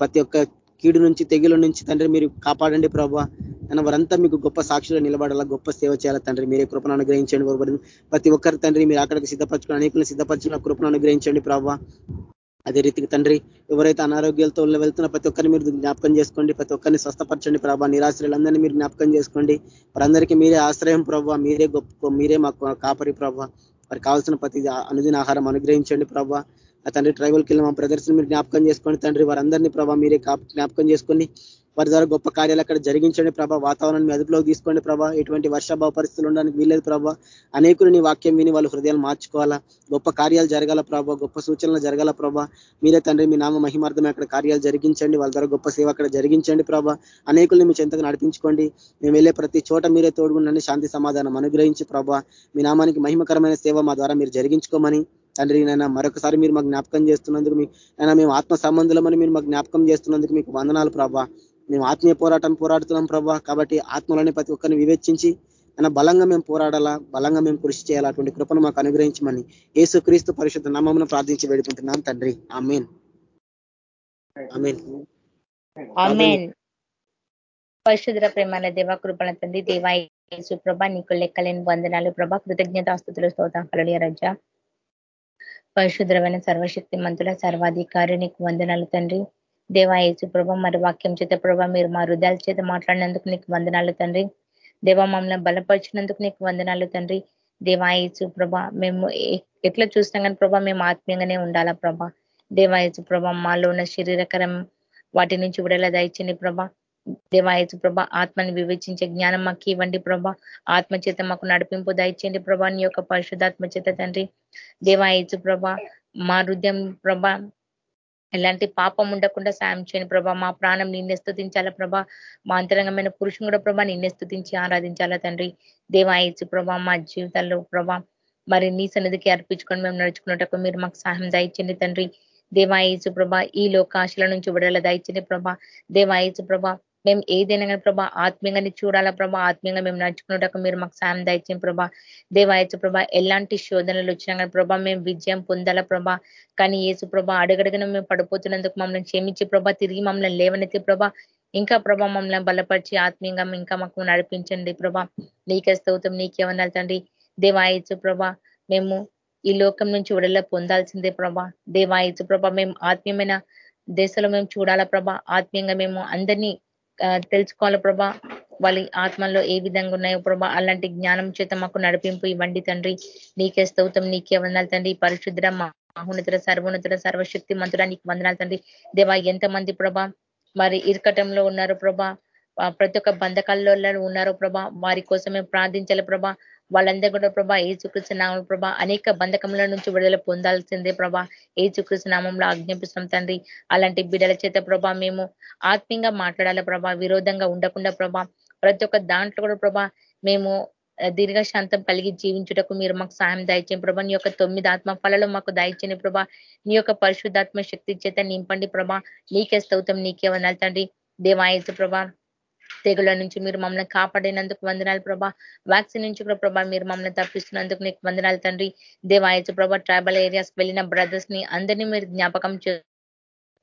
ప్రతి ఒక్క కీడు నుంచి తెగుల నుంచి తండ్రి మీరు కాపాడండి ప్రభా. నన్ను వారంతా మీకు గొప్ప సాక్షులు నిలబడాలా గొప్ప సేవ చేయాలా తండ్రి. మీరే కృపను అనుగ్రహించండి ప్రతి ఒక్కరి తండ్రి మీరు అక్కడికి సిద్ధపరచుకుని అనేకులను సిద్ధపరచుకున్న కృపను అనుగ్రహించండి ప్రభావ అదే రీతికి తండ్రి ఎవరైతే అనారోగ్యాలతో వెళ్తున్న ప్రతి ఒక్కరిని మీరు జ్ఞాపకం చేసుకోండి. ప్రతి ఒక్కరిని స్వస్థపరచండి ప్రభావ నిరాశ్రయులందరినీ మీరు జ్ఞాపకం చేసుకోండి. వారందరికీ మీరే ఆశ్రయం ప్రభావ మీరే గొప్ప మీరే మాకు కాపరి ప్రభావ వారికి కావాల్సిన ప్రతి అనుదిన ఆహారం అనుగ్రహించండి ప్రభావ తండ్రి ట్రైబల్కి వెళ్ళిన మా ప్రదర్శన మీరు జ్ఞాపకం చేసుకోండి. తండ్రి వారందరినీ ప్రభా మీరే జ్ఞాపకం చేసుకొని వారి ద్వారా గొప్ప కార్యాలు అక్కడ జరిగించండి ప్రభా. వాతావరణం అదుపులోకి తీసుకోండి ప్రభా. ఎటువంటి వర్షాభావ పరిస్థితులు ఉండడానికి వీలేదు ప్రభా. అనేకులు నీ వాక్యం విని వాళ్ళ హృదయాలు మార్చుకోవాలా. గొప్ప కార్యాలు జరగాల ప్రభా. గొప్ప సూచనలు జరగాల ప్రభా. మీరే తండ్రి మీ నామ మహిమార్థం అక్కడ కార్యాలు జరిగించండి. వాళ్ళ ద్వారా గొప్ప సేవ అక్కడ జరిగించండి ప్రభా. అనేకుల్ని మీ చెంతగా నడిపించుకోండి. మేము వెళ్ళే ప్రతి చోట మీరే తోడుగుండండి. శాంతి సమాధానం అనుగ్రహించి ప్రభా. మీ నామానికి మహిమకరమైన సేవ మా ద్వారా మీరు జరిగించుకోమని తండ్రి నైనా మరొకసారి మీరు మాకు జ్ఞాపకం చేస్తున్నందుకు మీ అయినా మేము ఆత్మ సంబంధులమని మీరు మాకు జ్ఞాపకం చేస్తున్నందుకు మీకు వందనాలు ప్రభా. మేము ఆత్మీయ పోరాటం పోరాడుతున్నాం ప్రభా. కాబట్టి ఆత్మలోనే ప్రతి ఒక్కరిని వివేచించి ఆయన బలంగా మేము పోరాడాలా బలంగా మేము కృషి చేయాలా అటువంటి కృపను మాకు అనుగ్రహించమని ఏసు క్రీస్తు పరిశుద్ధ నామమును ప్రార్థించి వేడుకుంటున్నాం తండ్రి. ఆమెన్. పరిశుద్ర ప్రేమాల దేవ కృపణ తండ్రి దేవా యేసు ప్రభ నీకు లెక్కలేని వందనాలు ప్రభ. కృతజ్ఞతాస్తుతులు స్తోత్రం కలడియ రజ. పరిశుద్రమైన సర్వశక్తి మంతుల సర్వాధికారి నీకు వందనాలు తండ్రి. దేవాయేసు ప్రభ మరి వాక్యం చేత ప్రభ మీరు మా హృదయాల చేత మాట్లాడినందుకు నీకు వందనాలు తండ్రి. దేవ మమ్మల్ని బలపరిచినందుకు నీకు వందనాలు తండ్రి. దేవాయేసు ప్రభ మేము ఎట్లా చూస్తాం కానీ ప్రభా మేము ఆత్మీయంగానే ఉండాలా ప్రభ. దేవాయేసు ప్రభ మాలో ఉన్న శరీరకరం వాటి నుంచి విడల దయచండి ప్రభా. దేవాయచు ప్రభా ఆత్మని వివేచించే జ్ఞానం మాకు ఇవ్వండి ప్రభా. ఆత్మ చేత మాకు నడిపింపు దయచేయండి ప్రభా. నీ యొక్క పరిశుద్ధాత్మ చేత తండ్రి. దేవాయచు ప్రభా మా హృదయం ప్రభా ఎలాంటి పాపం ఉండకుండా సాయం చేయని ప్రభా. మా ప్రాణం నిన్నే స్థుతించాలా ప్రభా. మా అంతరంగమైన పురుషుని కూడా ప్రభా నిన్నే స్థుతించి ఆరాధించాలా తండ్రి. దేవాయచు ప్రభా మా జీవితాల్లో ప్రభా మరి నీ సన్నిధికి అర్పించుకొని మేము నడుచుకున్నటకు మీరు మాకు సహాయం దయచండి తండ్రి. దేవాయేసు ప్రభ ఈ లోకాశల నుంచి విడుదల దయచండి ప్రభా. దేవాయేసు ప్రభ మేము ఏదైనా కానీ ప్రభా ఆత్మీయంగా చూడాలా ప్రభా ఆత్మీయంగా మేము నడుచుకున్నటకు మీరు మాకు సాయం దయచేయండి ప్రభా. దేవాయచు ప్రభా ఎలాంటి శోధనలు వచ్చినా కానీ ప్రభా మేము విజయం పొందాలా ప్రభా. కానీ ఏసు ప్రభా అడగడగన మేము పడిపోతున్నందుకు మమ్మల్ని క్షమించి ప్రభా తిరిగి మమ్మల్ని లేవనెత్తి ప్రభా. ఇంకా ప్రభా మమ్మల్ని బలపరిచి ఆత్మీయంగా ఇంకా మాకు నడిపించండి ప్రభా. నీకే స్తోత్రం నీకేమన్నారు తండ్రి. దేవాయచు ప్రభా మేము ఈ లోకం నుంచి విడుదల పొందాల్సిందే ప్రభా. దేవాయచు ప్రభా మేము ఆత్మీయమైన దేశంలో మేము చూడాలా ప్రభా. ఆత్మీయంగా మేము అందరినీ తెలుసుకోవాలి ప్రభా? వాళ్ళ ఆత్మల్లో ఏ విధంగా ఉన్నాయో ప్రభా? అలాంటి జ్ఞానం చేత మాకు నడిపింపు ఇవ్వండి తండ్రి. నీకే స్తౌతం నీకే వందాలి తండ్రి. పరిశుద్ర మహోన్నతుల సర్వోన్నతుల సర్వశక్తి మంతుడా నీకు వందనాలు తండ్రి. దేవా ఎంతమంది ప్రభా మరి ఇరకటంలో ఉన్నారు ప్రభా? ప్రతి ఒక్క బంధకాల్లో ఉన్నారో ప్రభా? వారి కోసమే ప్రార్థించాలి ప్రభా. వాళ్ళందరూ కూడా ప్రభా ఏ చుకృష్ణ నామం ప్రభా అనేక బంధకముల నుంచి విడుదల పొందాల్సిందే ప్రభా. ఏ చుకృష్ణ నామంలో ఆజ్ఞాపిస్తాం తండ్రి. అలాంటి బిడల చేత ప్రభా మేము ఆత్మీయంగా మాట్లాడాలి ప్రభా విరోధంగా ఉండకుండా ప్రభా ప్రతి ఒక్క దాంట్లో కూడా ప్రభా మేము దీర్ఘశాంతం కలిగి జీవించుటకు మీరు మాకు సాయం దయచేయండి ప్రభా. నీ యొక్క తొమ్మిది ఆత్మ ఫలలో మాకు దయచేయండి ప్రభా. నీ యొక్క పరిశుద్ధాత్మ శక్తి చేత నింపండి ప్రభా. నీకే స్తౌతం నీకే వనాలి తండ్రి. దేవాయచు ప్రభా తెగుల నుంచి మీరు మమ్మల్ని కాపాడినందుకు వందనాలు ప్రభా. వ్యాక్సిన్ నుంచి కూడా ప్రభా మీరు మమ్మల్ని తప్పిస్తున్నందుకు నీకు వందనాలు తండ్రి. దేవాయచు ప్రభా ట్రైబల్ ఏరియాస్ వెళ్ళిన బ్రదర్స్ని అందరినీ మీరు జ్ఞాపకం చే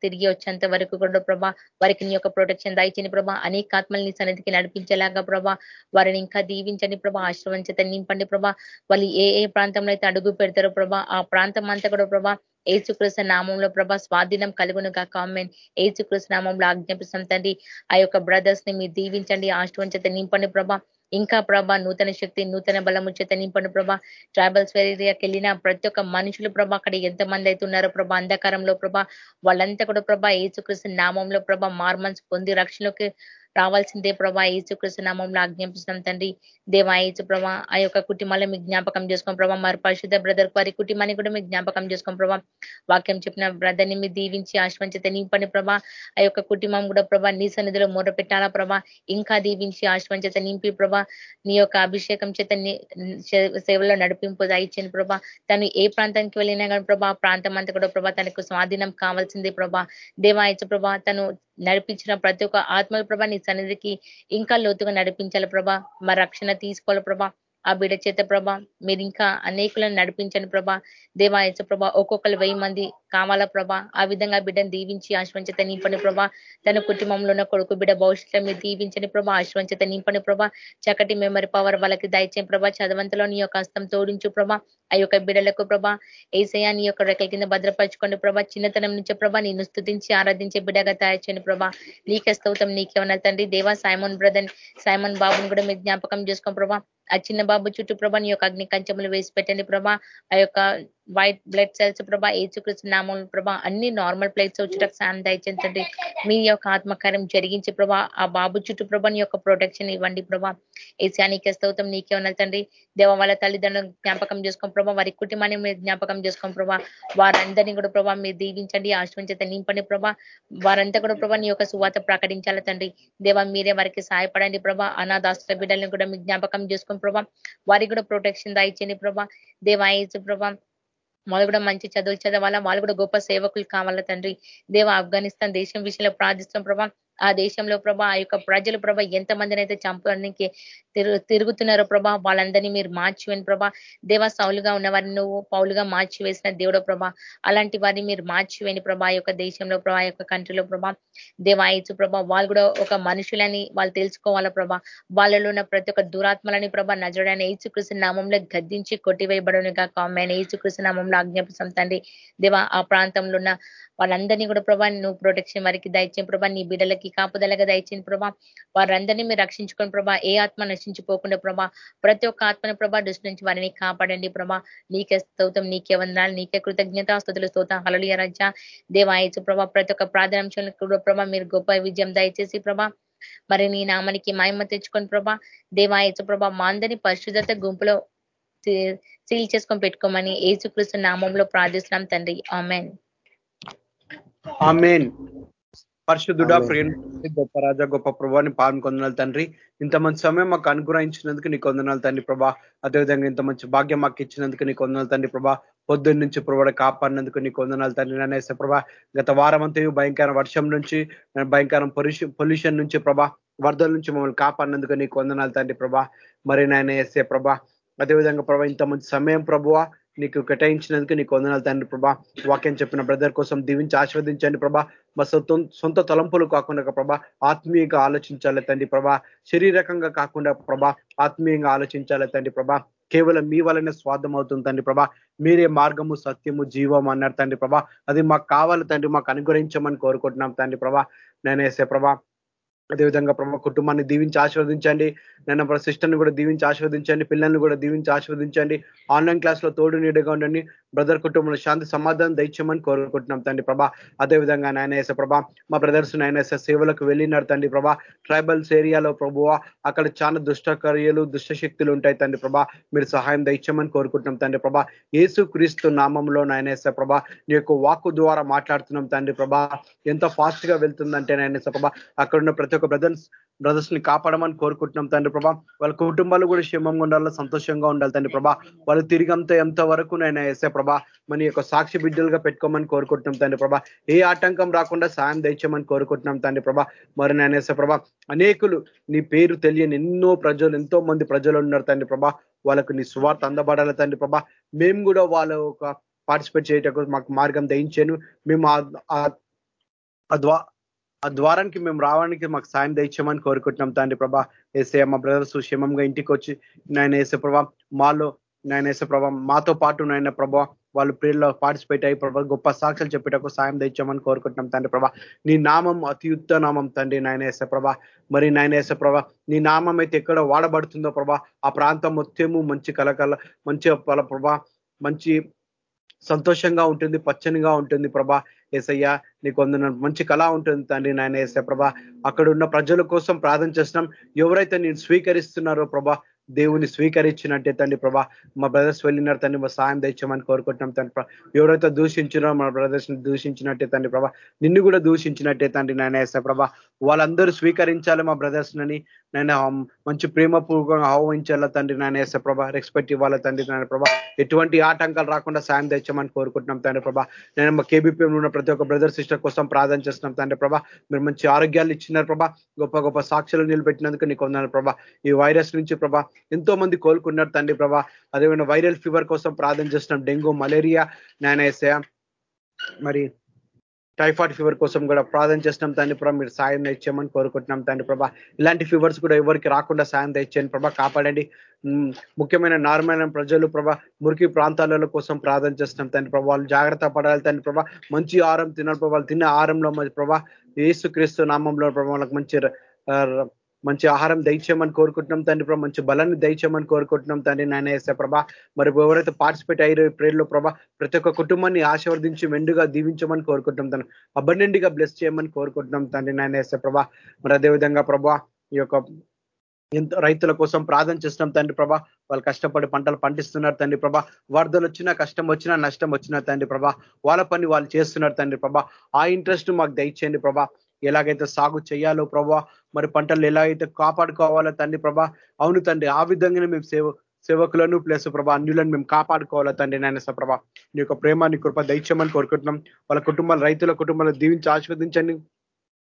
తిరిగి వచ్చేంత వరకు కూడా ప్రభా వారికి నీ యొక్క ప్రొటెక్షన్ దాయిచని ప్రభా అనేక ఆత్మల్ని సన్నిధికి నడిపించేలాగా ప్రభా వారిని ఇంకా దీవించండి ప్రభా ఆశ్రవంచత నింపండి ప్రభా. వాళ్ళు ఏ ఏ ప్రాంతంలో అయితే అడుగు పెడతారో ప్రభా ఆ ప్రాంతం అంతా కూడా ప్రభా ఏసుకృష్ణ నామంలో ప్రభా స్వాధీనం కలుగును కాక కామెంట్ ఏసుకృష్ణ నామంలో ఆజ్ఞాపిస్తాం తండ్రి. ఆ యొక్క బ్రదర్స్ని మీరు దీవించండి ఆశ్రవంచేత నింపండి ప్రభా. ఇంకా ప్రభా నూతన శక్తి నూతన బలము చేత నింపండి ప్రభా. ట్రైబల్స్ ఏరియాకి వెళ్ళిన ప్రతి ఒక్క మనుషులు ప్రభా అక్కడ ఎంతమంది ఉన్నారో ప్రభా అంధకారంలో ప్రభా వాళ్ళంతా కూడా ప్రభా ఏసుకృష్ణ నామంలో ప్రభా మార్మన్స్ పొంది రక్షణలోకి రావాల్సిందే ప్రభా. ఏసుకృష్ణ నామంలో ఆజ్ఞాపిస్తున్నాం తండ్రి. దేవా ఏసు ప్రభా ఆ యొక్క కుటుంబాలను మీకు జ్ఞాపకం చేసుకోండి ప్రభా మరి పరిశుద్ధ బ్రదర్ వారి కుటుంబాన్ని కూడా మీకు జ్ఞాపకం చేసుకోండి ప్రభా వాక్యం చెప్పిన బ్రదర్ని మీ దీవించి ఆశ్వంచిత నింపని ప్రభా ఆ యొక్క కుటుంబం కూడా ప్రభా నీ సన్నిధిలో మూర పెట్టాలా ప్రభా ఇంకా దీవించి ఆశ్వంచిత నింపి ప్రభా నీ యొక్క అభిషేకం చేత సేవలో నడిపింపు దాయిచ్చిన ప్రభా. తను ఏ ప్రాంతానికి వెళ్ళినా కానీ ప్రభా ప్రాంతం అంతా కూడా ప్రభా తనకు స్వాధీనం కావాల్సిందే ప్రభా. దేవాయచ ప్రభా తను నడిపించిన ప్రతి ఒక్క ఆత్మల ప్రభా నీ సన్నిధికి ఇంకా లోతుగా నడిపించాలి ప్రభా. మా రక్షణ తీసుకోవాలి ప్రభా. ఆ బిడ చేత ప్రభా మీరు ఇంకా అనేకులను నడిపించండి ప్రభా. దేవాయచ ప్రభా ఒక్కొక్కరు వెయ్యి మంది కావాలా ప్రభా? ఆ విధంగా బిడ్డను దీవించి ఆశ్వంచత నింపని ప్రభా. తన కుటుంబంలో ఉన్న కొడుకు బిడ్డ భవిష్యత్తులో మీరు దీవించని ప్రభా. ఆశ్వంచత నింపని ప్రభా. చక్కటి మెమరీ పవర్ వాళ్ళకి దయచేయం ప్రభా. చదవంతలో నీ యొక్క హస్తం తోడించు ప్రభా. ఆ యొక్క బిడ్డలకు ప్రభా. ఏసయా నీ యొక్క రెక్కల కింద భద్రపరచుకోండి ప్రభా. చిన్నతనం నుంచి ప్రభా నేను స్థుతించి ఆరాధించే బిడ్డగా తయారు చేయండి ప్రభ. నీకే స్తౌతం నీకేమన్నా తండ్రి. దేవా సైమన్ బ్రదర్ సైమన్ బాబుని కూడా మీరు జ్ఞాపకం చేసుకోండి ప్రభా. ఆ చిన్న బాబు చుట్టూ ప్రభా నీ యొక్క అగ్ని కంచములు వేసి పెట్టండి ప్రభా. ఆ యొక్క వైట్ బ్లడ్ సెల్స్ ప్రభా ఏచుకృష్ణ నామం ప్రభా అన్ని నార్మల్ ప్లేట్స్ వచ్చేటకు సాయం దయచేంచండి మీ యొక్క ఆత్మకార్యం జరిగించి ప్రభా ఆ బాబు చుట్టూ ప్రభా నీ యొక్క ప్రొటెక్షన్ ఇవ్వండి ప్రభా. ఏసానికి స్తౌతం నీకే ఉన్నది తండ్రి. దేవ వాళ్ళ తల్లిదండ్రులను జ్ఞాపకం చేసుకోం ప్రభా వారి కుటుంబాన్ని మీరు జ్ఞాపకం చేసుకోం ప్రభా వారందరినీ కూడా ప్రభా మీరు దీవించండి ఆశ్రమించత నింపండి ప్రభా. వారంతా కూడా ప్రభా నీ యొక్క సువాత ప్రకటించాల తండ్రి. దేవ మీరే వారికి సహాయపడండి ప్రభా. అనాథాస్త్ర బిడ్డలను కూడా మీ జ్ఞాపకం చేసుకుని ప్రభా వారికి కూడా ప్రొటెక్షన్ దాయిచ్చండి ప్రభా. దేవాయసు ప్రభా వాళ్ళు కూడా మంచి చదువులు చదవాలా వాళ్ళు కూడా గొప్ప సేవకులు కావాలా తండ్రి. దేవ ఆఫ్ఘనిస్తాన్ దేశం విషయంలో ప్రార్థిస్తాం ప్రభా. ఆ దేశంలో ప్రభా ఆ యొక్క ప్రజలు ప్రభా ఎంతమందిని అయితే చంపడానికి తిరుగుతున్నారో ప్రభా వాళ్ళందరినీ మీరు మార్చివేని ప్రభా. దేవ సౌలుగా ఉన్న వారిని నువ్వు పౌలుగా మార్చి వేసిన దేవుడో ప్రభా అలాంటి వారిని మీరు మార్చివేని ప్రభా యొక్క దేశంలో ప్రభా యొక్క కంట్రీలో ప్రభా. దేవాయచు ప్రభా వాళ్ళు కూడా ఒక మనుషులని వాళ్ళు తెలుసుకోవాలా ప్రభా. వాళ్ళలో ఉన్న ప్రతి ఒక్క దురాత్మలని ప్రభా నజడని ఏచుకృష్ణ నామంలో గద్దించి కొట్టివేయబడను కాక ఆమె ఏచుకృష్ణ నామంలో ఆజ్ఞాపిస్తాం తండ్రి. దేవా ఆ ప్రాంతంలో ఉన్న వాళ్ళందరినీ కూడా ప్రభా నువ్వు ప్రొటెక్షన్ వారికి దయచే ప్రభా. నీ బిడ్డలకి వారికి కాపుదలగా దయచేయండి ప్రభా. వారందరినీ మీరు రక్షించుకొని ప్రభా. ఏ ఆత్మ నశించిపోకుండా ప్రభా. ప్రతి ఒక్క ఆత్మని ప్రభా దృష్టి నుంచి వారిని కాపాడండి ప్రభా. నీకే స్తోతం నీకే వందనాలు నీకే కృతజ్ఞత స్థుతులు స్తోత హలలియ రజ. దేవాయచు ప్రభా ప్రతి ఒక్క ప్రాధాన్యం కూడా ప్రభా మీరు గొప్ప విజయం దయచేసి ప్రభా. మరి నీ నామానికి మాయమ్మ తెచ్చుకొని ప్రభా. దేవాయచు ప్రభా మా అందరినీ పరిశుద్ధత గుంపులో సీల్ చేసుకొని పెట్టుకోమని ఏసుక్రీస్తు నామంలో ప్రార్థిస్తున్నాం తండ్రి. ఆమెన్. ఆమెన్. పరిశుద్ధుడా ప్రియ గొప్ప రాజా గొప్ప ప్రభాని పాలన కొందనాలు తండ్రి. ఇంత మంచి సమయం మాకు అనుగ్రహించినందుకు నీకు వందనాలు తండ్రి ప్రభా. అదేవిధంగా ఇంత మంచి భాగ్యం మాకు ఇచ్చినందుకు నీకు వందనాలు తండ్రి ప్రభా. పొద్దున్న నుంచి ప్రభావ కాపాడినందుకు నీకు వందనాలు తండ్రి నన్నేసే ప్రభా. గత వారం అంతా భయంకర వర్షం నుంచి భయంకరం పొల్యూషన్ నుంచి ప్రభా. వరదల నుంచి మమ్మల్ని కాపాడినందుకు నీకు వందనాలు తండ్రి ప్రభా. మరి నాయన వేసే ప్రభా. అదేవిధంగా ప్రభా ఇంత మంచి సమయం ప్రభువా. నీకు కేటాయించినందుకు నీకు వందనాలు తండ్రి ప్రభా. వాక్యం చెప్పిన బ్రదర్ కోసం దీవించి ఆశీర్వదించండి ప్రభా. మా సొంత సొంత తలంపులు కాకుండా ప్రభా ఆత్మీయంగా ఆలోచించాలి తండ్రి ప్రభా. శరీరకంగా కాకుండా ప్రభా ఆత్మీయంగా ఆలోచించాలి తండ్రి ప్రభా. కేవలం మీ వలనే స్వార్థం అవుతుంది తండ్రి ప్రభా. మీరే మార్గము సత్యము జీవం అన్నారు తండ్రి ప్రభా. అది మాకు కావాలి తండ్రి మాకు అనుగ్రహించమని కోరుకుంటున్నాం తండ్రి ప్రభా. నేనేసే ప్రభా. అదేవిధంగా ప్రభా కుటుంబాన్ని దీవించి ఆశీర్వదించండి. నేను సిస్టర్ని కూడా దీవించి ఆశీర్వదించండి. పిల్లల్ని కూడా దీవించి ఆశీర్వదించండి. ఆన్లైన్ క్లాస్లో తోడు నీడగా ఉండండి. బ్రదర్ కుటుంబంలో శాంతి సమాధానం దయచేయమని కోరుకుంటున్నాం తండ్రి ప్రభా. అదేవిధంగా నాయనేస ప్రభా మా బ్రదర్స్ నాయనేస సేవలకు వెళ్ళినారు తండ్రి ప్రభా. ట్రైబల్స్ ఏరియాలో ప్రభువా అక్కడ చాలా దుష్టకర్యలు దుష్టశక్తులు దుష్ట శక్తులు ఉంటాయి తండ్రి ప్రభా. మీరు సహాయం దయచేయమని కోరుకుంటున్నాం తండ్రి ప్రభా. ఏసు క్రీస్తు నామంలో నాయనేస ప్రభా నీ యొక్క వాక్కు ద్వారా మాట్లాడుతున్నాం తండ్రి ప్రభా. ఎంత ఫాస్ట్గా వెళ్తుందంటే నాయనేస ప్రభా అక్కడున్న ప్రతి యొక్క బ్రదర్స్ బ్రదర్స్ని కాపాడమని కోరుకుంటున్నాం తండ్రి ప్రభా. వాళ్ళ కుటుంబాలు కూడా క్షేమంగా ఉండాలి సంతోషంగా ఉండాలి తండ్రి ప్రభా. వాళ్ళు తిరిగంత ఎంత వరకు నేను వేసే ప్రభా మన యొక్క సాక్షి బిడ్డలుగా పెట్టుకోమని కోరుకుంటున్నాం తండ్రి ప్రభా. ఏ ఆటంకం రాకుండా సాయం దయచేయమని కోరుకుంటున్నాం తండ్రి ప్రభా. మరి నేను వేసే ప్రభా అనేకులు నీ పేరు తెలియని ఎన్నో ప్రజలు ఎంతో మంది ప్రజలు ఉన్నారు తండ్రి ప్రభా. వాళ్ళకు నీ సువార్త అందబడాలి తండ్రి ప్రభా. మేము కూడా వాళ్ళ ఒక పార్టిసిపేట్ చేయటకు మాకు మార్గం దయించాను. మేము ఆ ఆ ద్వారానికి మేము రావడానికి మాకు సాయం దయచేయమని కోరుకుంటున్నాం తండ్రి ప్రభా. ఏసే మా బ్రదర్స్ క్షేమంగా ఇంటికి వచ్చి నాయన వేసే ప్రభా మాలో నాయన వేసే ప్రభా మాతో పాటు నాయన ప్రభా వాళ్ళు ప్రేర్లో పార్టిసిపేట్ అయ్యి ప్రభా గొప్ప సాక్షులు చెప్పేటకు సాయం తెచ్చామని కోరుకుంటున్నాం తండ్రి ప్రభా. నీ నామం అతియుక్త నామం తండ్రి నాయన వేసే ప్రభా. మరి నాయన వేసే ప్రభా నీ నామం అయితే ఎక్కడ వాడబడుతుందో ప్రభా ఆ ప్రాంతం మొత్తము మంచి కలకల మంచి ప్రభా మంచి సంతోషంగా ఉంటుంది పచ్చనిగా ఉంటుంది ప్రభా. ఏసయ్యా నీకు వందన. మంచి కళ ఉంటుంది తండ్రి నాయన ఏసే ప్రభా. అక్కడ ఉన్న ప్రజల కోసం ప్రార్థన చేస్తున్నాం. ఎవరైతే నేను స్వీకరిస్తున్నారో ప్రభా దేవుని స్వీకరించినట్టే తండ్రి ప్రభా. మా బ్రదర్స్ వెళ్ళినారు తండ్రి మా సాయం తెచ్చామని కోరుకుంటున్నాం తండ్రి ఎవరైతే దూషించినారో మా బ్రదర్స్ని దూషించినట్టే తండ్రి ప్రభా. నిన్ను కూడా దూషించినట్టే తండ్రి నాయన ప్రభా. వాళ్ళందరూ స్వీకరించాలి మా బ్రదర్స్ నని నేను మంచి ప్రేమపూర్వకంగా ఆహ్వానించాలా తండ్రి నాయన ప్రభా. రెస్పెక్ట్ ఇవ్వాలి తండ్రి నాయన ప్రభా. ఎటువంటి ఆటంకాలు రాకుండా సాయం తెచ్చామని కోరుకుంటున్నాం తండ్రి ప్రభా. నేను మా కేబీపీఎంలో ఉన్న ప్రతి ఒక్క బ్రదర్ సిస్టర్ కోసం ప్రార్థన చేస్తున్నాం తండ్రి ప్రభా. మీరు మంచి ఆరోగ్యాలు ఇచ్చినారు ప్రభా. గొప్ప గొప్ప సాక్షులు నిలబెట్టినందుకు నీకు వందనాలు ప్రభా. ఈ వైరస్ నుంచి ప్రభా ఎంతో మంది కోలుకున్నారు తండ్రి ప్రభా. అదేవిధంగా వైరల్ ఫీవర్ కోసం ప్రార్థన చేస్తున్నాం. డెంగ్యూ మలేరియా నానేసే మరి టైఫాయిడ్ ఫీవర్ కోసం కూడా ప్రార్థన చేస్తున్నాం తండ్రి ప్రభా. మీరు సాయం తెచ్చామని కోరుకుంటున్నాం తండ్రి ప్రభా. ఇలాంటి ఫీవర్స్ కూడా ఎవరికి రాకుండా సాయం తెచ్చాను ప్రభా. కాపాడండి. ముఖ్యమైన నార్మల్ ప్రజలు ప్రభా మురికి ప్రాంతాలలో కోసం ప్రార్థన చేస్తున్నాం తండ్రి ప్రభా. వాళ్ళు జాగ్రత్త పడాలి తండ్రి ప్రభా. మంచి ఆహారం తినాలి ప్రభా. తిన్న ఆహారంలో మంచి ప్రభా ఏసుక్రీస్తు నామంలో ప్రభా వాళ్ళకి మంచి మంచి ఆహారం దయచేయమని కోరుకుంటున్నాం తండ్రి ప్రభా. మంచి బలాన్ని దయచేయమని కోరుకుంటున్నాం తండ్రి నాయన వేసే ప్రభా. మరి ఎవరైతే పార్టిసిపేట్ అయ్యారో ప్రేర్లో ప్రభా ప్రతి ఒక్క కుటుంబాన్ని ఆశీర్వదించి మెండుగా దీవించమని కోరుకుంటున్నాం తను అబండెంట్గా బ్లెస్ చేయమని కోరుకుంటున్నాం తండ్రి నాయన వేసే ప్రభా. మరి అదేవిధంగా ప్రభా ఈ యొక్క రైతుల కోసం ప్రార్థన చేస్తున్నాం తండ్రి ప్రభా. వాళ్ళు కష్టపడి పంటలు పండిస్తున్నారు తండ్రి ప్రభా. వరదలు వచ్చినా కష్టం వచ్చినా నష్టం వచ్చినా తండ్రి ప్రభా. వాళ్ళ పని వాళ్ళు చేస్తున్నారు తండ్రి ప్రభా. ఆ ఇంట్రెస్ట్ మాకు దయచేయండి ప్రభా. ఎలాగైతే సాగు చేయాలో ప్రభా మరి పంటలు ఎలాగైతే కాపాడుకోవాలో తండ్రి ప్రభా అవును తండ్రి ఆ విధంగానే మేము సేవ సేవకులను ప్లస్ ప్రభా అన్యులను మేము కాపాడుకోవాలా తండ్రి నాయన ప్రభా. నీ యొక్క ప్రేమాన్ని కృప దైత్యమని కోరుకుంటున్నాం. వాళ్ళ కుటుంబాలు రైతుల కుటుంబాలను దీవించి ఆస్వాదించండి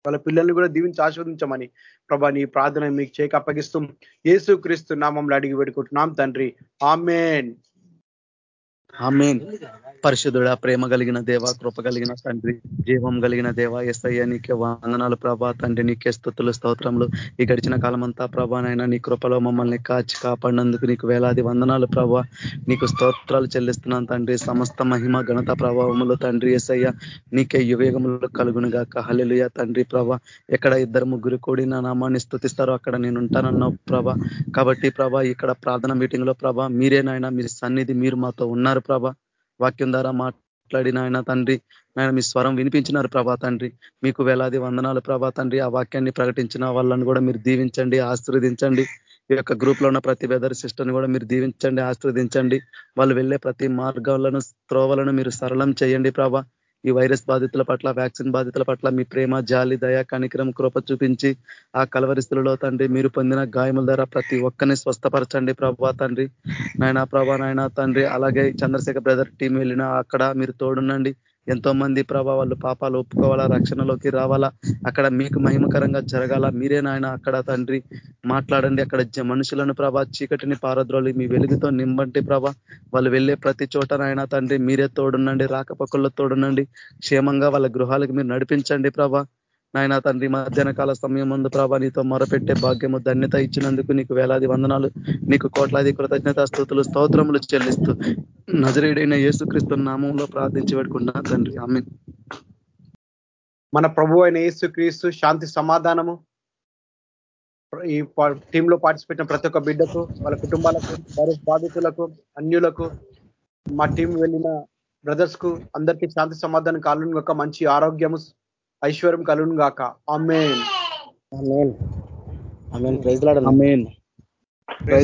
వాళ్ళ పిల్లల్ని కూడా దీవించి ఆస్వాదించమని ప్రభా నీ ప్రార్థన మీకు చేక అప్పగిస్తూ యేసు క్రీస్తు నామంలో అడిగి పెట్టుకుంటున్నాం తండ్రి. ఆమెన్. ఆమెన్. పరిశుద్ధుడ ప్రేమ కలిగిన దేవ కృప కలిగిన తండ్రి జీవం కలిగిన దేవ ఎస్ఐ నీకే వందనాలు ప్రభా. తండ్రి నీకే స్థుతులు స్తోత్రములు. ఈ గడిచిన కాలం అంతా ప్రభానైనా నీ కృపలో మమ్మల్ని కాచి కాపాడినందుకు నీకు వేలాది వందనాలు ప్రభా. నీకు స్తోత్రాలు చెల్లిస్తున్నాను తండ్రి. సమస్త మహిమ ఘనత ప్రభావములు తండ్రి ఎస్ఐ నీకే యుగములు కలుగునుగా కహలియ తండ్రి ప్రభ. ఎక్కడ ఇద్దరు ముగ్గురు కూడి నా నామాన్ని స్థుతిస్తారో అక్కడ నేను ఉంటానన్నావు ప్రభ. కాబట్టి ప్రభ ఇక్కడ ప్రార్థన మీటింగ్లో ప్రభ మీరేనాయన మీ సన్నిధి మీరు మాతో ఉన్నారు ప్రభ. వాక్యం ద్వారా మాట్లాడిన ఆయన తండ్రి ఆయన మీ స్వరం వినిపించినారు ప్రభా తండ్రి. మీకు వేలాది వందనాలు ప్రభా తండ్రి. ఆ వాక్యాన్ని ప్రకటించిన వాళ్ళని కూడా మీరు దీవించండి ఆశీర్వదించండి. ఈ యొక్క గ్రూప్లో ఉన్న ప్రతి వెదర్ సిస్టర్ని కూడా మీరు దీవించండి ఆశీర్వదించండి. వాళ్ళు వెళ్ళే ప్రతి మార్గాలను త్రోవలను మీరు సరళం చేయండి ప్రభా. ఈ వైరస్ బాధితుల పట్ల వ్యాక్సిన్ బాధితుల పట్ల మీ ప్రేమ జాలి దయా కనికరం కృప చూపించి ఆ కలవరిస్తులలో తండ్రి మీరు పొందిన గాయముల ద్వారా ప్రతి ఒక్కరిని స్వస్థపరచండి ప్రభా తండ్రి. నాయన ప్రభా నాయన తండ్రి అలాగే చంద్రశేఖర్ బ్రదర్ టీం వెళ్ళినా అక్కడ మీరు తోడునండి ఎంతో మంది ప్రభా వాళ్ళు పాపాలు ఒప్పుకోవాలా రక్షణలోకి రావాలా? అక్కడ మీకు మహిమకరంగా జరగాల? మీరే నాయన అక్కడ తండ్రి. మాట్లాడండి అక్కడ మనుషులను ప్రభా చీకటిని పారద్రోలి మీ వెలుగుతో నింబండి ప్రభా. వాళ్ళు వెళ్ళే ప్రతి చోట నాయన తండ్రి మీరే తోడునండి రాకపక్కల్లో తోడునండి క్షేమంగా వాళ్ళ గృహాలకు మీరు నడిపించండి ప్రభా. నాయన తండ్రి మధ్యాహ్న కాల సమయం ముందు ప్రభా నీతో మొరపెట్టే భాగ్యము ధన్యత ఇచ్చినందుకు నీకు వేలాది వందనాలు నీకు కోట్లాది కృతజ్ఞత స్థుతులు స్తోత్రములు చెల్లిస్తూ నజరేడైన యేసుక్రీస్తు నామంలో ప్రార్థించి పెట్టుకున్నా తండ్రి. ఆమె మన ప్రభు అయిన యేసుక్రీస్తు శాంతి సమాధానము. ఈ టీంలో పార్టిసిపేట్ ప్రతి ఒక్క బిడ్డకు వాళ్ళ కుటుంబాలకు వైరస్ బాధితులకు అన్యులకు మా టీం వెళ్ళిన బ్రదర్స్కు అందరికీ శాంతి సమాధానం కాలం ఒక మంచి ఆరోగ్యము ఐశ్వర్యం కలుగును గాక. ఆమెన్. ప్రైజ్